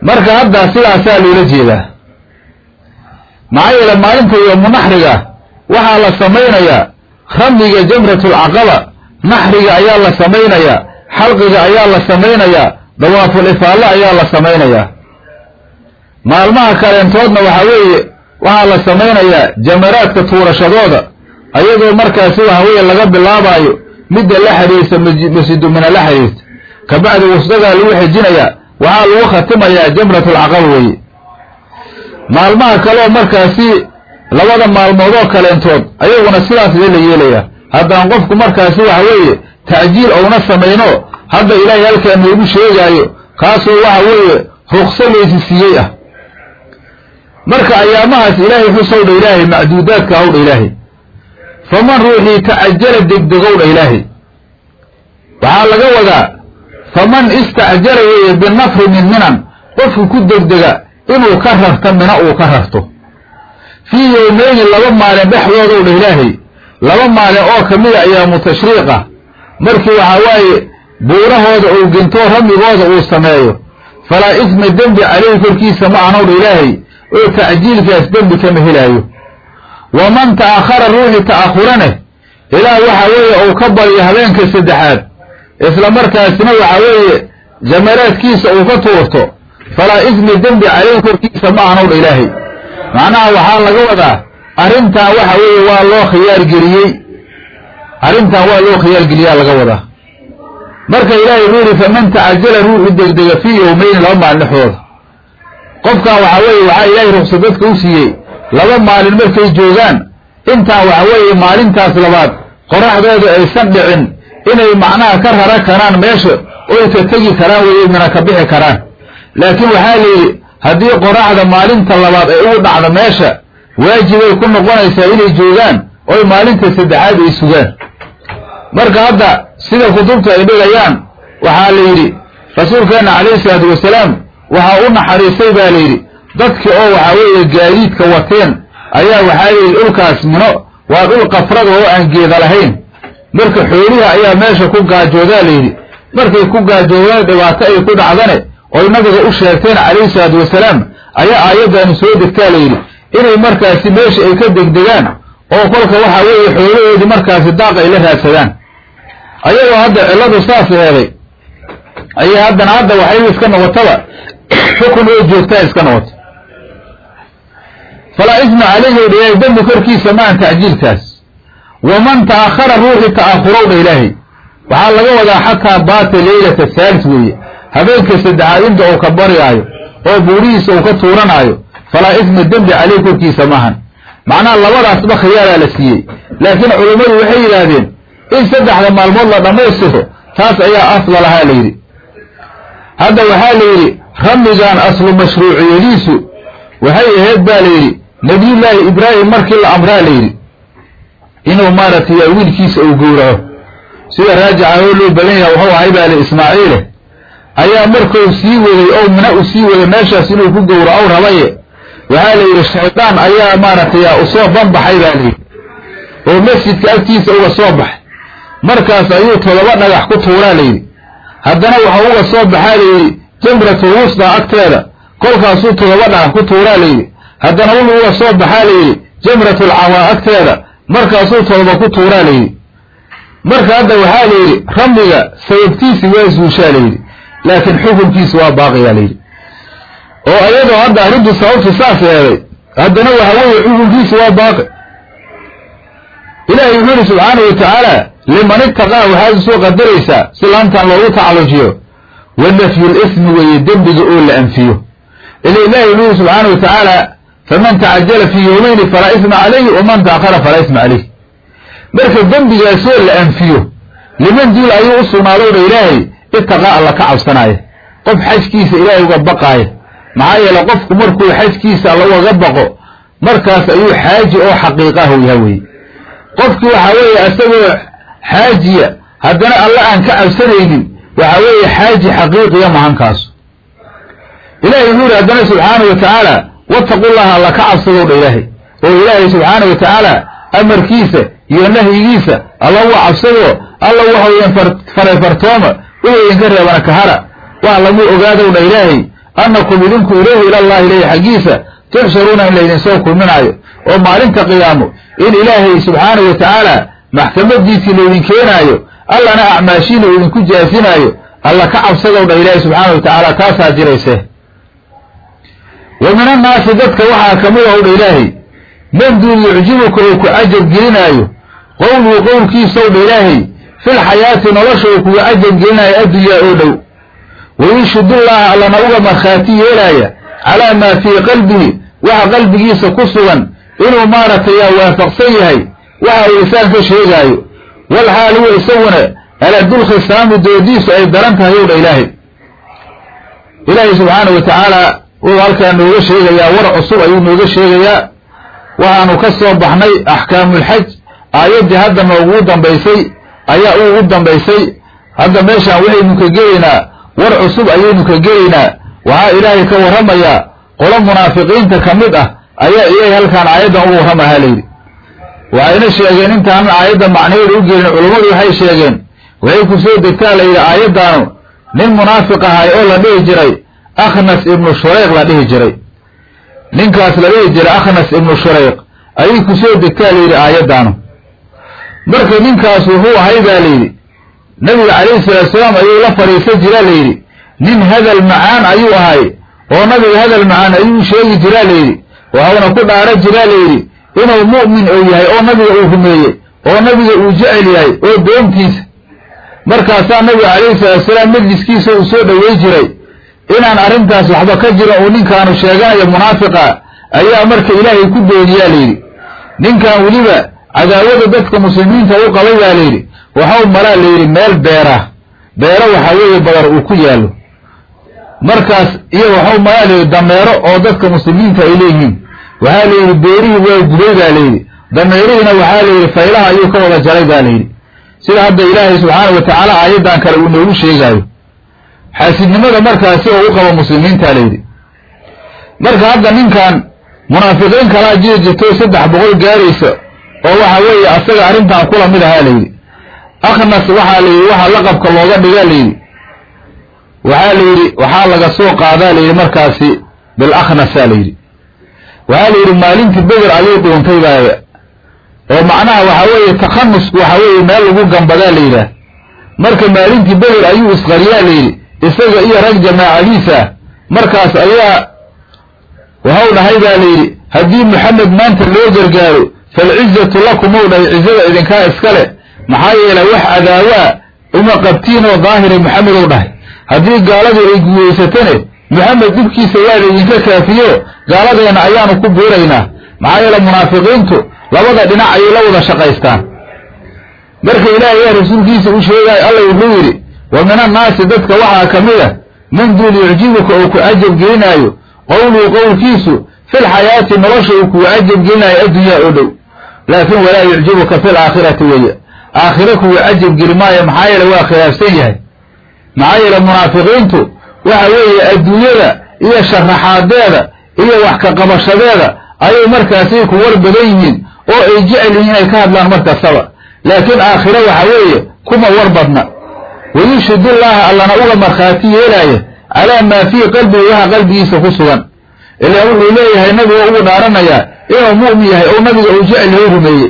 marka hadda sidaasaa loola jeedaa. Maxaa yeele maalinta yoomu naxriga waxaa la samaynayaa ramiga jamratulcaqaba naxriga ayaa la samaynayaa xalqiga ayaa la samaynayaa dawaaful ifaalle ayaa la samaynayaa maalmaha kaleentoodna waxaa weeye waxaa la samaynayaa jamaraadka tuurashadooda. Ayadoo markaasi waxa weeye laga bilaabaayo midda la xiriirta masjidumina la xiriirta kabacdi wasdagaa lagu xejinayaa waxaa lagu khatimayaa jamratulcaqaba weeye maalmaha kaleoo markaasi labada maalmood oo kaleentood ayaguna sidaas lee la yeelayaa. Haddaan qofku markaasi waxa weeye tacjiil ouna samayno hadda ilaahay halkaa noogu sheegaayo kaasoo waxa weeye ruqso laysi siiyey ah. Marka ayaamahaas ilaahay xusowdha ilaahay macduudaadka howdha ilaahay. Faman ruuxii tacajala degdegowdha ilaahay. Waxaa laga wadaa faman istacjala weeye binafri min minan qofku ku degdega inuu ka rarto mina uu ka rarto. Fii yowmeyni laba maalin dhexdoodowdha ilaahay laba maalin oo ka mida ayaamu tashriiqa markii waxaa waaye buurahooda uu gintoo ramigooda uu sameeyo. Falaa isma dembi caleyhi korkiisa ma anowdha ilaahay oo tacjiilkaas dembi kama helaayo. Waman ta'akhara ruuxi ta'akhurane ilaah waxaa weeye uu ka baryo habeenka saddexaad isla markaasina waxaa weeye jamaraadkiisa uu ka tuurto falaa ismi dembi caleyhi korkiisa ma anowdha ilaahay. Macnaha waxaa laga wadaa arrintan waxa weeye waa loo khiyaargeliyey arrintan waa loo khiyaargeliyaa laga wadaa. Marka ilaahay wuxuu yihi faman tacajala ruuxu degdega fii yowmeyni laba maalin dhexdooda qofkan waxaa weeye waxaa ilaahay ruqsa dadka u siiyey laba maalin markay joogaan intaan waxa weeye maalintaas labaad qoraxdooda aysan dhicin inay macnaha ka rara karaan meesha oy ka tegi karaan mina ka bixi karaan. Laakiin waxaa la yidhi haddii qoraxda maalinta labaad ay ugu dhacdo meesha waajibay ku noqonaysaa inay joogaan oy maalinta saddexaad ay sugaan. Marka hadda sida kutubta ay dhigayaan waxaa la yidhi rasuulkeenna calayhi salaatu wasalaam waxaa u naxariistay baa layidhi dadki oo waxaa weeye gaadiidka wateen ayaa waxaa layidhi dhulkaas mino waa dhul qafrada oo aan geeda lahayn marka xoolihi ayaa meesha ku gaajoodaa layidhi markay ku gaajoodaan dhibaato ay ku dhacdane oy nabiga u sheegteen calayhi salaatu wasalaam ayaa aayaddaani soo degtaa layidhi inay markaasi meesha ay ka degdegaan oo kolka waxaa weeye xoolahoodii markaasi daaq ay la raadsadaan. Ayagoo hadda cilladu saas eeday ayay haddana hadda waxay iska noqotaba xukun oo joogtaa iska noqota falaa isma calayhi dha ilaahay dembi korkiisa maan tacjiilkaas waman ta'akhara ruuxi ta'akhurowdha ilaahay waxaa laga wadaa xataa baata leylata saalis weeye habeenka saddexaad inta uu ka baryaayo oo buurihiisa uu ka tuuranaayo falaa isma dembi caleyh korkiisa maahan macnaha labadaasba khiyaaraa la siiyey laakiin culummadu waxay yidhaahdeen in saddexda maalmood la dhammaystiro taas ayaa afdal ahaa la yidhi hadda waxaa la yidhi ramigan aslu mashruuciyadiisu waxay ahayd baa la yidhi nabiyullaahi ibraahim markii la amraa la yidhi inuu maaragtay wiilkiisa uu gowraco. Sida raajica oo loo badan yaha wuxuu ahay baa li ismaaciile ayaa markuu sii waday oo mina u sii waday meeshaas inuu ku gowraco rabaye waxaa la yidhi shaydaan ayaa maaragtay u soo banbaxay baa layidhi oo masjidka agtiisa uga soo baxay markaas ayuu todoba dhagax ku tuuraa layidhi haddana waxau uga soo baxaa layidhi jamratul wusda agteeda. Kolkaasuu todoba dhagax ku tuuraa layidhi haddana wuxuu uga soo baxaa layidhi jamratul cawaa agteeda markaasuu todoba ku tuuraa layidhi marka hadda waxaa layidhi ramiga sababtiisi waa zuushaa layidhi laakiin xukunkiisi waa baaqiyaa layidhi oo ayadoo hadda arrintu sababtu saas eeday haddana waxa weeye xukunkiisi waa baaqi. Ilaahay wuxuu yihi subxaanahu watacaala liman itaqaa waxaad soo qadaraysaa si laantan loogu tacallujiyo wa nafyul ismi weeye dembiga oo la anfiyo. Ila ilaahay wuxuu yihi subxaanahu watacaala faman tacajala fii yowmayni falaa isma calayhi waman taakara falaa isma calayh marka dembigaasoo la anfiyo liman duul ayuu u sugnaadow dha ilaahay itaqaa alla ka cabsanaaya qof xajkiisa ilaahay uga baqaaya maxaa yeele qofku markuu xajkiisa alla ugaga baqo markaas ayuu xaaji oo xaqiiqahu yaha weye qofki waxa weeye isagoo xaajiya haddana alla aan ka cabsanaynin waxa weeye xaaji xaqiiqiya mahankaasu ilahay wuxuu yihi haddana subxaanahu wa tacaala wattaqullaha alla ka cabsadow dha ilaahay. Oo ilaahay subxaanahu wa tacaala amarkiisa iyo nahyigiisa alla uga cabsadoo alla idin faray fartooma wuxuu idinka reebana kahara wax lagu ogaadow dha ilaahay annakum idinku ilayhi ilallahi ilayhi xaggiisa tuxsharuuna in laydinsoo kulminaayo. Oo maalinta qiyaamo in ilaahay subxaanahu wa tacaala maxkamadiisii laydin keenaayo allana acmaashiina uu idinku jaasinaayo alla ka cabsadow dha ilaahay subxaanahu wa tacaala taasaa jirayse wa min annaasi dadka waxaa ka mid ow dha ilaahay man duun yucjibuka uu ku cajab gelinaayo qowluhu qowlkiisow dha ilaahay filxayaati nolosha uu kuga cajab gelinaayo addunyaa oo dhow wayunshidullaha allana uga markhaati yeelaaya calaa maa fii qalbihi waxa qalbigiisa ku sugan inuu maaragtay waafaqsan yahay waxa uu lisaan ka sheegaayo wal xaal huwa isaguna aladul khisaami doodiisu ay daran tahay ow dha ilaahay ilaahay subxaanahu wa tacaala wuxuu halkaa nooga sheegayaa war cusub ayuu nooga sheegayaa. Waxaanu ka soo baxnay axkaamulxaj aayaddii hadda noogu dambaysay ayaa ugu dambaysay. Hadda meeshaan waxaynu ka gelaynaa war cusub ayaynu ka gelaynaa. Waxaa ilaahay ka warramayaa qolo munaafiqiinta ka mid ah ayaa ilaahay halkaan aayaddan uga warramahaa layidhi. Waxayna sheegeen intaanan aayadda macnaheeda u gelin culummadu waxay sheegeen. Waxay ku soo degtaa layidhi aayaddaanu nin munaafiq ahay oo la dhihi jiray akhnas ibnu shurayq la dhihi jiray. Ninkaas la dhihi jiray akhnas ibnu shurayq. Ayay ku soo degtaa layidhi aayaddaanu. Marka ninkaas wuxuu ahay baa layidhi nabiga calayhi salaatu salaam ayuu la fadhiisan jiraa layidhi nin hadal macaan ayuu ahay oo nabiga hadal macaan ayuu sheegi jiraa layidhi waxauna ku dhaara jiraa layidhi inuu mu'min uu yahay oo nabiga uu rumeeyey oo nabiga uu jecel yahay oo doontiisa. Markaasaa nabiga calayhi salaatu salaam majliskiisa uu soo dhowey jiray inaan arrintaas waxba ka jiro uu ninkaanu sheeganayo munaafiqa ayaa marka ilaahay ku beeniyaa layidhi. Ninkan weliba cadaawada dadka muslimiinta u qabay baa layidhi. Waxau malaa layidhi meel beera. Beero waxaa weeye badar uu ku yaallo. Markaas iyo waxau malaa layidhi dameero oo dadka muslimiinta ay leeyihiin. Waxaa layidhi beerihii waa gubay baa layidhi. Dameerihiina waxaa layidhi faylaha ayuu ka wada jaray baa layidhi. Sida hadda ilaahay subxaana wa tacaala aayaddan kale uu noogu sheegaayo xaasidnimada markaasi oo u qabo muslimiinta layidhi marka hadda ninkan munaafiqiin kalaa jiri jirto saddex boqol gaaraysa oo waxa weeye asaga arrintan kula mid ahaa layidhi akhnas waxaa layidhi waxaa laqabka looga dhigaa layidhi waxaa layidhi waxaa laga soo qaadaa layidhi markaasi bil akhnasa layidhi waxaa layidhi maalintii beder ayuu dhuuntay baaya oo macnaha waxaa weeye takhanusku waxaa weeye meel lagu gambadaa layidhaah marka maalintii beder ayuu isqariyaa layidhi isaga iyo rag jamaacadiisa markaas ayaa waxau dhahay baa layidhi haddii maxamed maanta loo gargaaro falcizatu lakum ou dhahay cizada idinkaa iskale maxaa yeelay wax cadaawaa uma qabtiin oo maxamed ou dhahay. Haddii gaaladu ay guulaysatane maxamed dhibkiisa waa laydinka kaafiyo gaaladeenna ayaanu ku biiraynaa maxaa yeele munaafiqiintu labada dhinac ayay la wada shaqaystaan. Marka ilaahay yaa rasuulkiisa u sheegaayo alla wuxuu yidhi wa min annaasi dadka waxaa ka mid a man duul yucjibuka oo ku cajab gelinaayo qowluhu qowlkiisu filxayaati nolosha uu kugu cajab gelinaayo addunyaa oo dhow. Laakiin walaa yucjibuka fil aakhirati weeye. Aakhire kugu cajab geli maayo maxaa yeele waa khilaafsan yahay. Maxaa yeele munaafiqiintu waxa weeye adduunyada iyo sharaxaadeeda iyo wax ka qabashadeeda ayay markaasay ku war badan yihiin oo ay jecel yihiin inay ka hadlaan markastaba laakiin aakhire waxa weeye kuma war badna wayushhidullaaha allana uga markhaati yeelaaya calaa maa fii qalbihi waxa qalbigiisa ku sugan ilaa wuxuu leeyahay nabiga ugu dhaaranayaa inuu mu'min yahay oo nabiga uu jecel yahay rumeeyey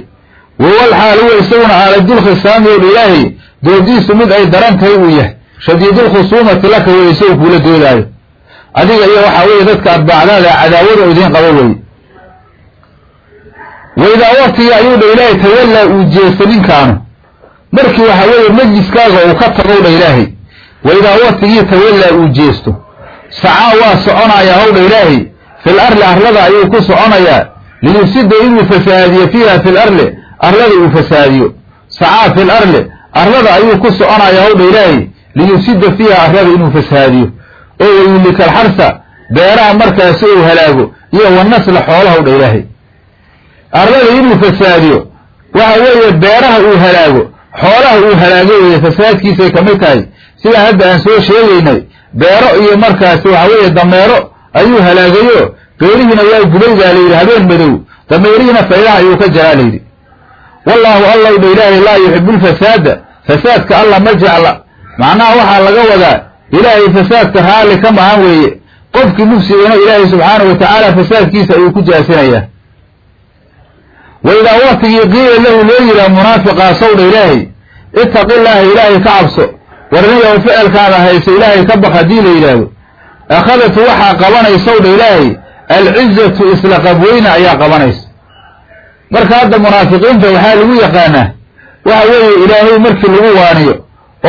wawal xaal huwa isaguna aaladulkhisaami ow ilaahay doodiisu mid ay daran tahay uu yahay shadiidulkhusuumati laka wey isagu kuula doodaayo adiga iyo waxaa weeye dadka adbaacdaada cadaawada idiin qabo weye waidaa waktiga ayuu dha ilaahay tawallaa uu jeesta ninkaanu markii waxa weeye majliskaaga uu ka tagow dha ilaahay. Waidaa waktigii tawallaa uu jeesto sacaa waa soconayaa howdha ilaahay fil arli arlada ayuu ku soconayaa liyufsida inuu fasahaadiyo fiiha fil arli arlada uu fasahaadiyo sacaa fil arli arlada ayuu ku soconayaa howdha ilaahay liyufsida fiiha arlada inuu fasahaadiyo oo wayulika alxarsa beeraha markaasi uu halaago iyo wanasla xoolaha dha ilaahay. Arlada inuu fasaadiyo waxa weeye beeraha uu halaago xoolaha uu halaago weeye fasaadkiisay ka mid tahay. Sida hadda aan soo sheegaynay beero iyo markaasi waxa weeye dameero ayuu halaagayo. Beerihiina waa gubay baa layidhi habeen madow. Dameerihiina faydaha ayuu ka jaraa layidhi wallaahu allaw dha ilaahay laa yuxibu lfasaada fasaadka alla ma jecla. Macnaha waxaa laga wadaa ilaahay fasaadka raalli ka mahan weeye. Qofkii mufsidana ilaahay subxaanahu wa tacaala fasaadkiisa ayuu ku jaasinayaa wa idaa waktigii qiila lahu loo yihaa munaafiqaasowdha ilaahay ittaqi illaaha ilaahay ka cabso. Warniyow ficilkaada hayso ilaahay ka baq haddii la yidhaahdo. Akhadatu waxaa qabanaysowdha ilaahay alcizatu isla qabweyna ayaa qabanaysa. Marka hadda munaafiqiinta waxaa lagu yaqaanaa waxa weeye ilaahay markii lagu waaniyo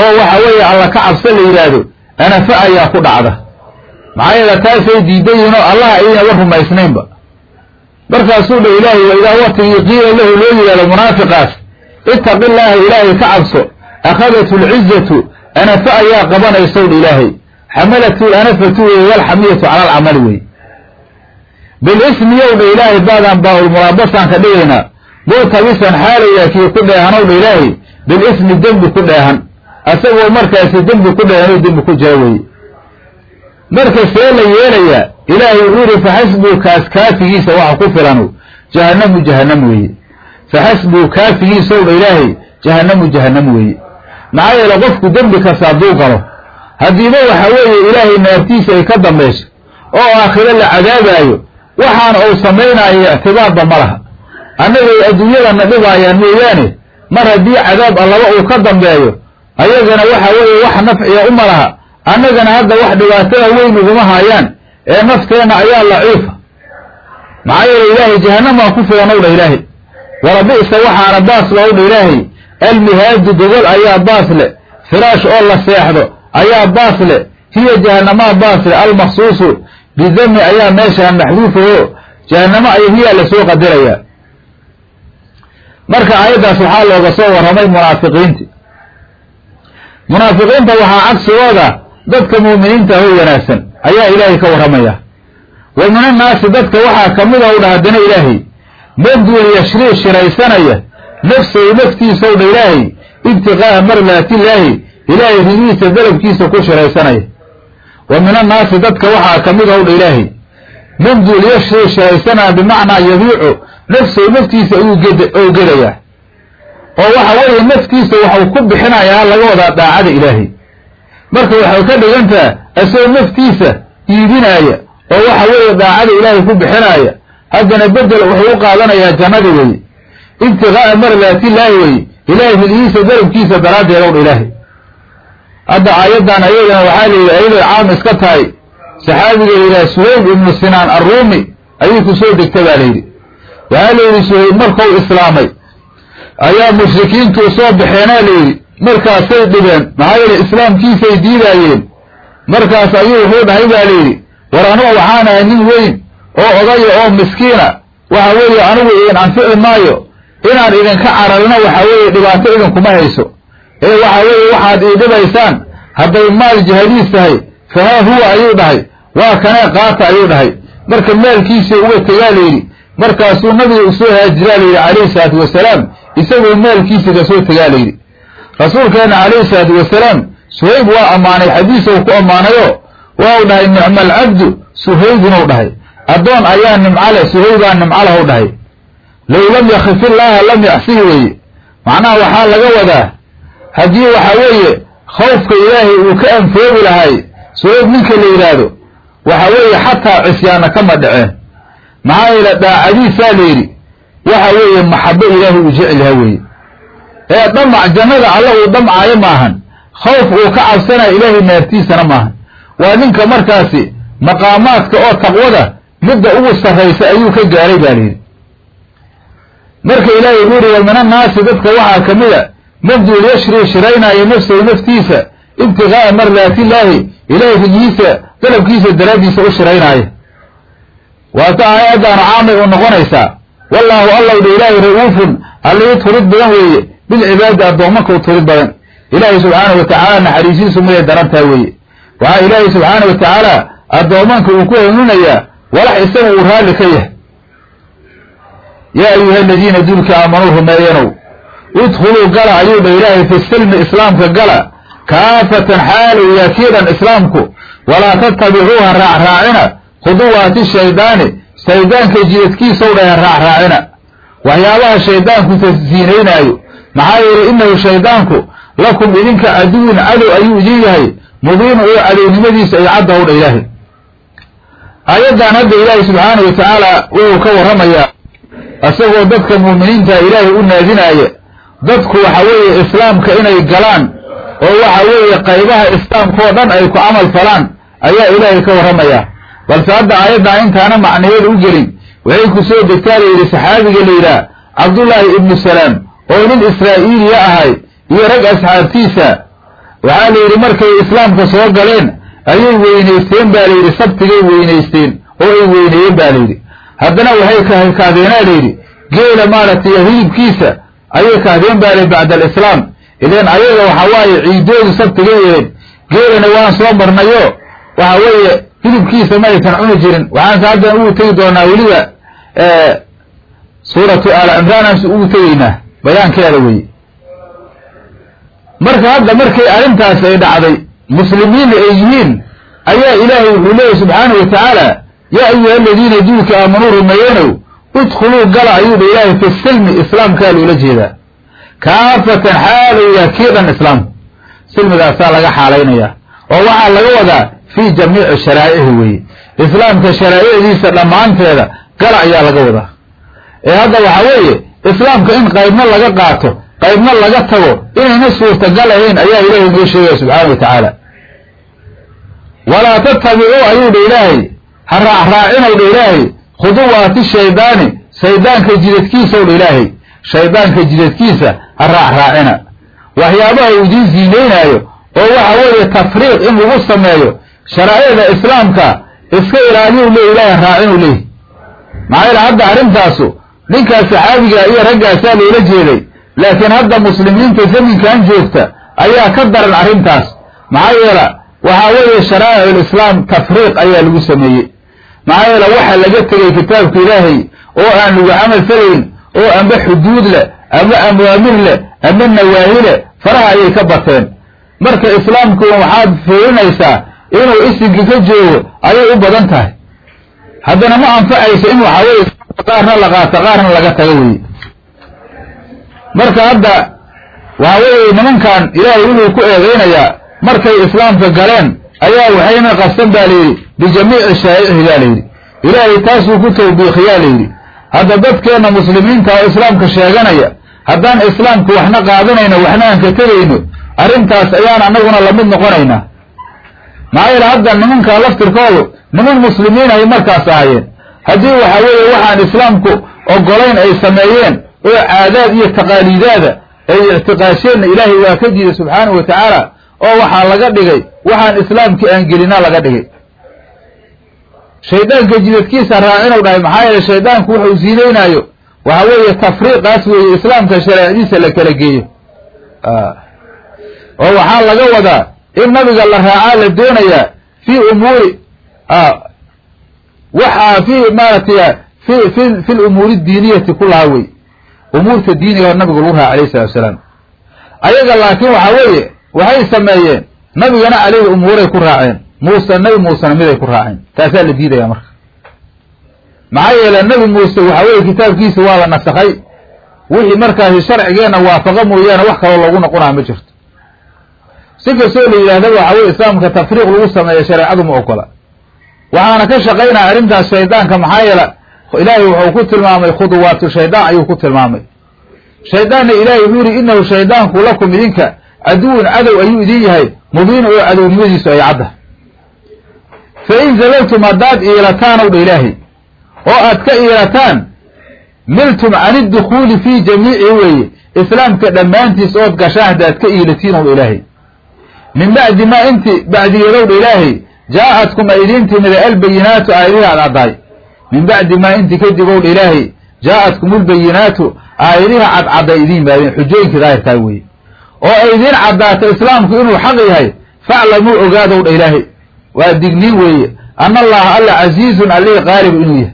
oo waxa weeye alla ka cabso la yidhaahdo anafa ayaa ku dhacda. Maxaa yeele taasay diidan yihiin oo allah ayayna war rumaysnaynba markaasuu dha ilaahay wa idaa qiila lahu loo yidhahdo munaafiqaas ittaqi illaaha ilaahay ka cabso akhadatu lcizatu anafa ayaa qabanaysow dha ilaahay xamalatu lanafatu weye walxamiyatu cala alcamali wey bilismi yow dha ilaahay baadaan ka dhigaynaa murtabisan xaalayaa kii ku dheehanow dha ilaahay bilismi dembi ku dheehan asagoo markaasi dembi ku dheehanoo dembi ku jira weye marka see la yeelayaa ilaahay wuxuu yihi faxasbuu kaas kaafigiisa waxa ku filanu jahannamu jahannam weeye. Faxasbuu kaafigiisow dha ilaahay jahannamu jahannam weeye. Maxaa yeele qofku dembi kasta hadduu galo haddiiba waxa weeye ilaahay naartiisa ay ka dambayso oo aakhiro la cadaabaayo waxaana uu samaynaayo ictibaarba ma laha. Annagay adduunyadana dhibaayaan mooyaane mar haddii cadaab allaba uu ka dambeeyo ayagana waxa weeye wax nafciya uma laha annagana hadda wax dhibaatada weyn uguma haayaan ee nafteenna ayaa laciifa. Maxaa yeele ilaahay jahannamaa ku filan ow dha ilaahay walabi'sa waxaana baas loow dha ilaahay. Almihaadu gogol ayaa baas le firaash oo la seexdo ayaa baas le hiya jahannamaa baas le almaksuusu bidami ayaa meeshaan maxduufaho jahannamo ay hiyaa la soo qadarayaa marka aayaddaas waxaa looga soo warramay munaafiqiinti. Munaafiqiinta waxaa cagsigooda dadka muuminiinta aho wanaagsan. Ayaa ilaahay ka warramaya. Wa min annaasi dadka waxaa ka a u dha haddana ilaahay manduul yashrii shiraysanaya nafsahu naftiisaw dha ilaahay ibtiqaa'a mardaatillaahi ilaahay ridihiisa dalabkiisa ku shiraysanaya. Wa min annaasi dadka waxaa ka mid a u dha ilaahay manduul yashrii shiraysanaya bimacnaa yabiicu nafsahu naftiisa ayuu ged oo oo waxa weeye naftiisa waxau ku bixinayaa laga wadaa daacada ilaahay marka waxay ka dhigantaha asagoo naftiisa iibinaaya oo waxa weeye daacada ilaahay ku bixinaaya haddana bedel wuxuu u qaadanayaa jannada weeye. Ibtiqaa'a mardaatillaahi weye ilaahay ridihiisa dalabkiisa daraaddeed dha ilaahay. Hadda aayaddan ayadana waxaa layidhi ayaday caam iska tahay saxaabiga layidhaha suhayb ibnu sinaan arruumi ayay ku soo degta baa layidhi waxaa layidhi suhayb markuu islaamay ayaa mushrikiintuu soo baxeenaa layidhi markaasay dhibeen maxaa yeele islaamkiisay diidaayeen. Markaas ayuu wuxuu dhahay baa layidhi war anugu waxaan ahay nin weyn oo odaya oo miskiina. Waxa weeye anigu idin anfici maayo inaan idinka cararino waxa weeye dhibaato idinkuma hayso. Ee waxa weeye waxaad ii dhibaysaan hadday maal jihadiis tahay fahaa huwa ayuu dhahay waa kanee qaata ayuu dhahay. Marka maalkiisii uga tegaa layidhi markaasuu nabiga u soo haajiraa layidhi calayhi salaatu wasalaam isagoo maalkiisa ka soo tegaa layidhi rasuulkeenna calayhi salaatu wasalaam suhayb waa ammaanay xadiisa uu ku ammaanayo waa u dhahay nicma alcabdu suhaybunuu dhahay. Addoon ayaa nimcale suhaybaa nimcalahw dhahay. Low lam yakif illaaha lam yacsihi weeye. Macnaha waxaa laga wadaa haddii waxa weeye khawfka ilaahay uu ka anfoobi lahay suhayb ninka la yidhaahdo waxa weeye xataa cisyaana kama dhaceen. Maxaa yeele daacadiisaa la yidhi waxa weeye maxabo ilaahay uu jecel yaha weeye ee dhamac jannada alla uu dhamcaayo maahan. Khawf uu ka cabsanaya ilaahay naartiisana maahan. Waa ninka markaasi maqaamaadka oo taqwada midda ugu sarraysa ayuu ka gaaray baa layidhi marka ilaahay wuxuu yihi wa min annaasi dadka waxaa ka mid a mabdul yashri shiraynaayo nafsahu naftiisa ibtiqaa'a mardaatillaahi ilaahay rijihiisa dalabkiisa daraaddiisa u shiraynaayo waata aayaddaanu caamay u noqonaysaa. Wallaahu allow dha ilaahay ra'uufun allii turid badan weeye bilcibaadi addoommanka u turid badan ilaahay subxaana wa tacaala naxariisiisu mayay darantaa weeye waxaa ilaahay subxaana wa tacaala addoommanka uu ku hanuunayaa walax isaga uu raalli ka yahay yaa ayuha aladiina duulka aamanuu rumeeyanow idkhuluu gala ayuu dha ilaahay fi silmi islaamka gala kaafatan xaalu yaakiidan islaamku walaa tattabicuuha raacraacina khuduwaati shaydaani shaydaanka jidadkiisaw dhahe raacraacina waxyaabaha shaydaanku tasiinaynaayo maxaa yeelay innahu shaydaanku lakum idinka caduwin cadow ayuu idin yahay mubiinu oo cadownimadiisa ay caddaw dha ilaahay. Aayaddan hadda ilaahay subxaana wa tacaala wuxuu ka warramayaa isagoo dadka muuminiinta ilaahay u naadinaaya dadku waxa weeye islaamka inay galaan oo waxa weeye qaybaha islaamka oo dhan ay ku camal falaan ayaa ilaahay ka warramayaa. Balse hadda aayaddan intaana macnayeeda u gelin waxay ku soo degtaa la yidhi saxaabiga la yidhaah cabdullaahi ibnu salaam oo nin israa'iiliya ahay iyo rag asxaabtiisa waxaa la yidhi markay islaamka soo galeen ayay weynaysteen baa la yidhi sabtigay weynaysteen oo ay weyneeyeen baa la yidhi. Haddana waxay kahdeenaa la yidhi geela maaragtay hilibkiisa ayay kahdeen baa la bacda alislaam. Idan ayaga waxa waaye ciidoodu sabtigay yeheen geelana waan soo marnayo waxa weeye hilibkiisa ma aysan cuni jirin. Waxaanse haddan ugu tegi doonaa weliba suuratu aal cimraanaansu ugu tegaynaa bayaankeeda weye marka hadda markay arrintaas ay dhacday muslimiinna ay yihiin ayaa ilaahay wuxuu leeyahy subxaana wa tacaala yaa ayuha aladiina duulka aamanuu rumeeyenow idkhuluu gala ayuu dha ilaahay fi silmi islaamkaa loola jeedaa. Kaafatan xaalow yaakiidan islaamku silmigaasaa laga xaalaynayaa. Oo waxaa laga wadaa fii jamiici sharaa'ihi weeye. Islaamka sharaa'icdiisa dhammaanteeda gala ayaa laga wadaa. Ee hadda waxaa weeye islaamka in qaybna laga qaato qaybna laga tago inayna suurtagal ahayn ayaa ilaahay noo sheegaya subxaana wa tacaala. Walaa tattabicuu ayuu dha ilaahay. Ha raacraacinow dha ilaahay. Khuduwaati shaydaani shaydaanka jidadkiisaw dha ilaahay. Shaydaanka jidadkiisa ha raacraacina waxyaabaha uu idiin ziinaynaayo oo waxa weeye tafriiq in lagu sameeyo sharaa'icda islaamka iska ilaaliyu le ilaahay raacinu leehi maxaa yeele hadda arrintaasu ninkaas saxaabiga iyo raggaasaa loola jeeday. Laakiin hadda muslimiinta zaminkan joogta ayaa ka daran arrintaas. Maxaa yeele waxaa weeye sharaa'ic lislaam tafriiq ayaa lagu sameeyey. Maxaa yeele waxa laga tegay kitaabka ilaahay oo aan lagu camal falayn oo amba xuduud leh ama awaamir leh ama nawaahi leh faraha ayay ka bateen marka islaamku waxaad fiirinaysaa inuu isinka ka joogo ayay u badan tahay. Haddana ma anfacayso in waxa weye qaarna la qaato qaarna laga tago weye marka hadda waxa weeye nimankan ilaahay wuxuu ku eedeynayaa markay islaamka galeen ayaa waxayna qasan baa layidhi bijamiici shaa'ici baa layidhi ilaahay taasuu ku tawbiikiyaa layidhi hadda dadkeenna muslimiinta oo islaamka sheeganaya haddaan islaamka waxna qaadanayno waxna aan ka tegayno arrintaas ayaan annaguna la mid noqonaynaa maxaa yeele hadda nimankaa laftirkoodu niman muslimiin ay markaas ahaayeen haddii waxa weeye waxaan islaamku ogolayn ay sameeyeen oo caadaad iyo taqaaliidaada ay ictiqaasheenna ilaahay waa ka diiday subxaanahu wa tacaala oo waxaa laga dhigay waxaan islaamkii aan gelina laga dhigay. Shaydaanka jidadkiisa raacinow dhahay maxaa yeele shaydaanku wuxuu ziidaynaayo waxa weeye tafriiqaas weeye islaamka shareecadiisa la kala geeyo. Oo waxaa laga wadaa in nabiga la raacaa la doonayaa fii umuuri waxaa fi maaragtay fi fi fi lumuuri diiniyati kulahaa wey umuurta diiniga nabigu lagu raaca alayhi salatu wasalaam. Ayaga laakiin waxaa weeye waxay sameeyeen nabigana caleyhi umuuray ku raaceen. Muuse nabi muusena miday ku raaceen. Taasaa la diidaya marka. Maxaa yeele nabi muuse waxa weeye kitaabkiisa waa la nasakhay. Wixii markaasi sharcigeenna waafaqa mooyaane wax kaloo loogu noqonaa ma jirto. Si kastoo la yidhahdaba waxa weye islaamka tafriiq lagu sameeyo shareecadu ma ogola waxaana ka shaqaynaya arrintaas shaydaanka maxaa yeele ilaahay wuxuu ku tilmaamay khuduwaatu shaydaan ayuu ku tilmaamay. Shaydaanna ilaahay wuxuu yihi inahu shaydaanku lakum idinka caduwun cadow ayuu idin yahay mubiin oo cadownimadiisu ay cadda. Fa in zalaltum haddaad iilataan ow dha ilaahay oo aad ka iilataan miltum can idukhuuli fii jamiici weeye islaamka dhammaantiis ood gashaan haddaad ka iilatiin ow dha ilaahay. Min bacdi maa inti bacdigeedow dha ilaahay jaa-adkum ay idiin timida albayinaatu aayadihi ad caddaay min bacdi maa inti kadib ow dha ilaahay jaa-adkum albayinaatu aayadiha cadcadda ay idiin yimaadeen xujooyinkii daahirkaa weeye oo ay idiin caddaata islaamku inuu xaq yahay faclamuu ogaadow dha ilaahay waa digniin weeye ana allaha alla casiizun allihii qaalibu inuu yahay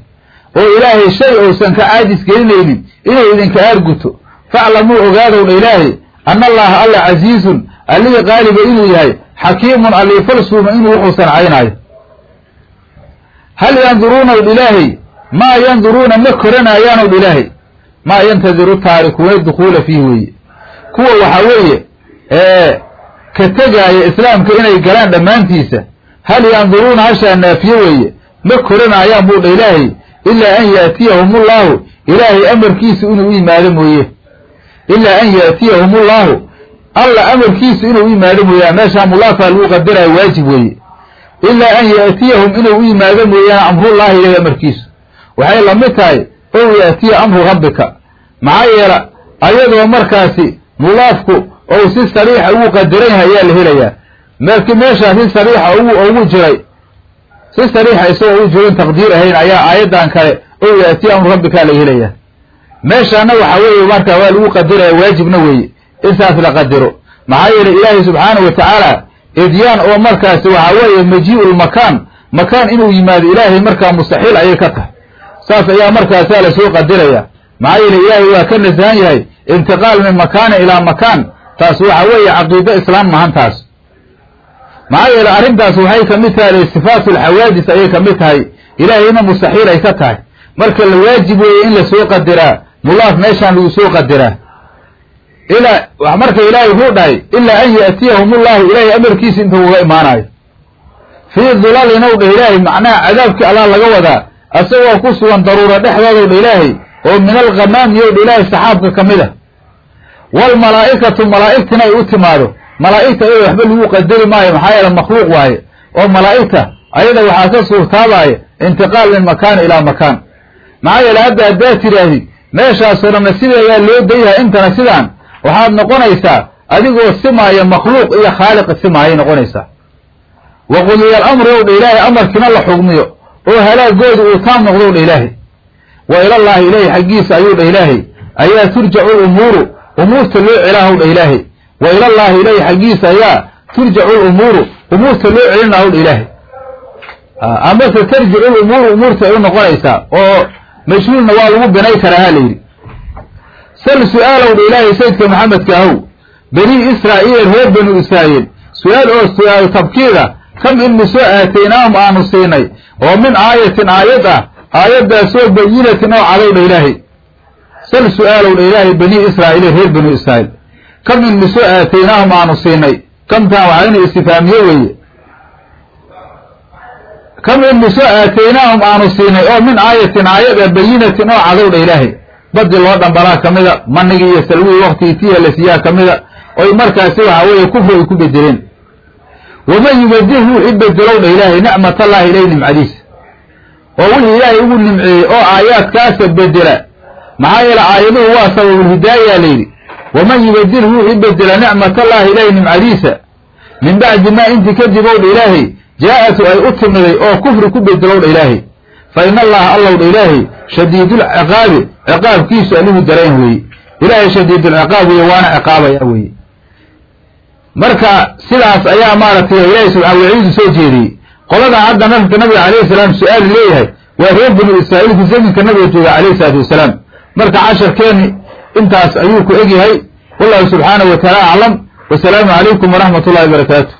oo ilaahay shay ousan ka caajis gelinaynin inuu idinka aarguto faclamuu ogaadow dha ilaahay ana allaha alla casiizun allihii qaaliba inuu yahay xakiimun allii falsuuma inuu wuxuusan caynaayo hal yanduruunaw dha ilaahay? Maa yanduruuna ma koranayaanow dha ilaahay maa yantadiru taarikuuna dukhuula fiihi weeye. Kuwa waxaa weeye ee ka tegaaya islaamka inay galaan dhammaantiisa hal yanduruuna hashaa naafiye weeye ma koranaayaan buu dha ilaahay ilaa an yaatiyahumullaahu ilaahay amarkiisu inuu u yimaado mooye. Ilaa an yaatiyahumullaahu alla amarkiisu inuu yimaado mooyaan meeshaa mulaafaa lagu qadaraayo waajib weeye. Ilaa an yaatiyahum inuu u yimaado mooyaane amrullaahi ilahay amarkiisu. Waxay la mid tahay ow yaatiya amru rabbika. Maxaa yeela ayadoo markaasi mulaafku ou si sariixa ugu qadaran yahay ayaa la helayaa. Marki meeshaa si sariixa ugu jiray si sariixa isagoo ugu jirin taqdiir ahayn ayaa aayaddan kale ow yaatiya amru rabbikaa laga helayaa. Meeshaana waxa weeye marka waa lagu qadaraya waajibna weeye in saas la qadaro maxaa yeelay ilaahay subxaanahu wa tacaala idyaan oo markaasi waxaa weeye majii'u lmakaan makaan inuu yimaado ilaahay markaa mustaxiil ayay ka tahay. Saas ayaa markaasaa la soo qadaraya maxaa yeele ilaahay waa ka nasahan yahay intiqaal min makaanin ilaa makaan taas waxa weeye caqiido islaam mahan taas. Maxaa yeele arrintaas waxay ka mid tahay sifaatu alxawaadis ayay ka mid tahay. Ilaahayna mustaxiil ay ka tahay. Marka la waajib weeye in la soo qadiraa mulaaf meeshaan lagu soo qadiraa ilaa marka ilaahay wuxuu dhahay ilaa an yaatiyahum ullahu ilaahay amarkiisa intuu uga imaanayo. Fii dulalin ow dhah ilaahay macnaha cadaabkii allah laga wadaa asagoo ku sugan daruura dhexdoodow dha ilaahay oo min alghamaami ow dha ilaahay saxaabka ka mid a waalmalaa'ikatu malaa'igtina ay u timaado. Malaa'igta ayada waxba lagu qadari maayo maxaa yeele makhluuq waaye. Oo malaa'igta ayada waxaa ka suurtaabaaya intiqaal min makaan ilaa makaan. Maxaa yeele hadda haddaad tidhaahdid meeshaasoo dhanna sideedaa loo dayahay intana sidaan waxaad noqonaysaa adigoo simaaya makhluuq iyo khaaliq simaayay noqonaysaa. Wa qudiya alamru ow dha ilaahay amarkiina la xugmiyo. Oo halaagooda uu taam noqdow dha ilaahay. Wa ilallaahi ilaahay xaggiisa ayuu dha ilaahay. Ayaa turjacu lumuuru umuurta loo celaahow dha ilaahay. Wa ilallaahi ilaahay xaggiisa ayaa turjacu lumuuru umuurta loo celinahow dha ilaahay. Amase tarjicu lumuuru umuurta ay u noqonaysaa oo mashhuulna waa lagu binay karaa ha layidhi sal su'aalow dha ilaahay sayidka maxamedka ahow banii israa'iil reer banu israa'iil su'aal oo su'aal tabkiida kam in misoo aataynaahum aanu siinay oo min aayatin aayad ah aayaddaasoo bayinatin oo cadow dha ilaahay sal su'aalow dha ilaahay banii israa'iil reer banu israa'iil kam in misoo aataynaahum aanu siinay kamtaan waxaa ina istifaamiye weeye kam in misoo aataynaahum aanu siinay oo min aayatin aayad ah bayinatin oo cadow dha ilaahay badi loo dhambalaa ka mida manigii iyo salwihii waktigii tiya la siiyaa ka mida oy markaasi waxaa weeye kufri ay ku bedeleen waman yubadih wuu i bedelow dha ilaahay nicmatallahi ilay nimcadiisa oo wixii ilaahay ugu nimceeyey oo aayaadkaasa bedela maxaa yeele aayaduhu waa sababulhidaaya layidhi waman yubadil ruuxii bedela nicmatallahi ilaahay nimcadiisa. Min bacdi maa intii kadib owdha ilaahay jaa-atu ay u timiday oo kufri ku bedelowdha ilaahay fa in allaha allowdha ilaahay shadiidulciqaabi ciqaabkiisu alihu darayn weeye ilaahay shadiidulciqaab weeye waana ciqaabaya weeye marka sidaas ayaa maaragtay ilaahay subxana waciidu soo jeediyey qoladaa hadda marka nabiga calayhi salaam su'aal leeyahay waa reer banu israa'iilku zaminka nabiga jooga calayhi salaatu wasalaam marka casharkeeni intaas ayuu ku egyahay wallahu subxaanahu wa taala aclam wasalaamu calaykum waraxmat ullahi barakaatu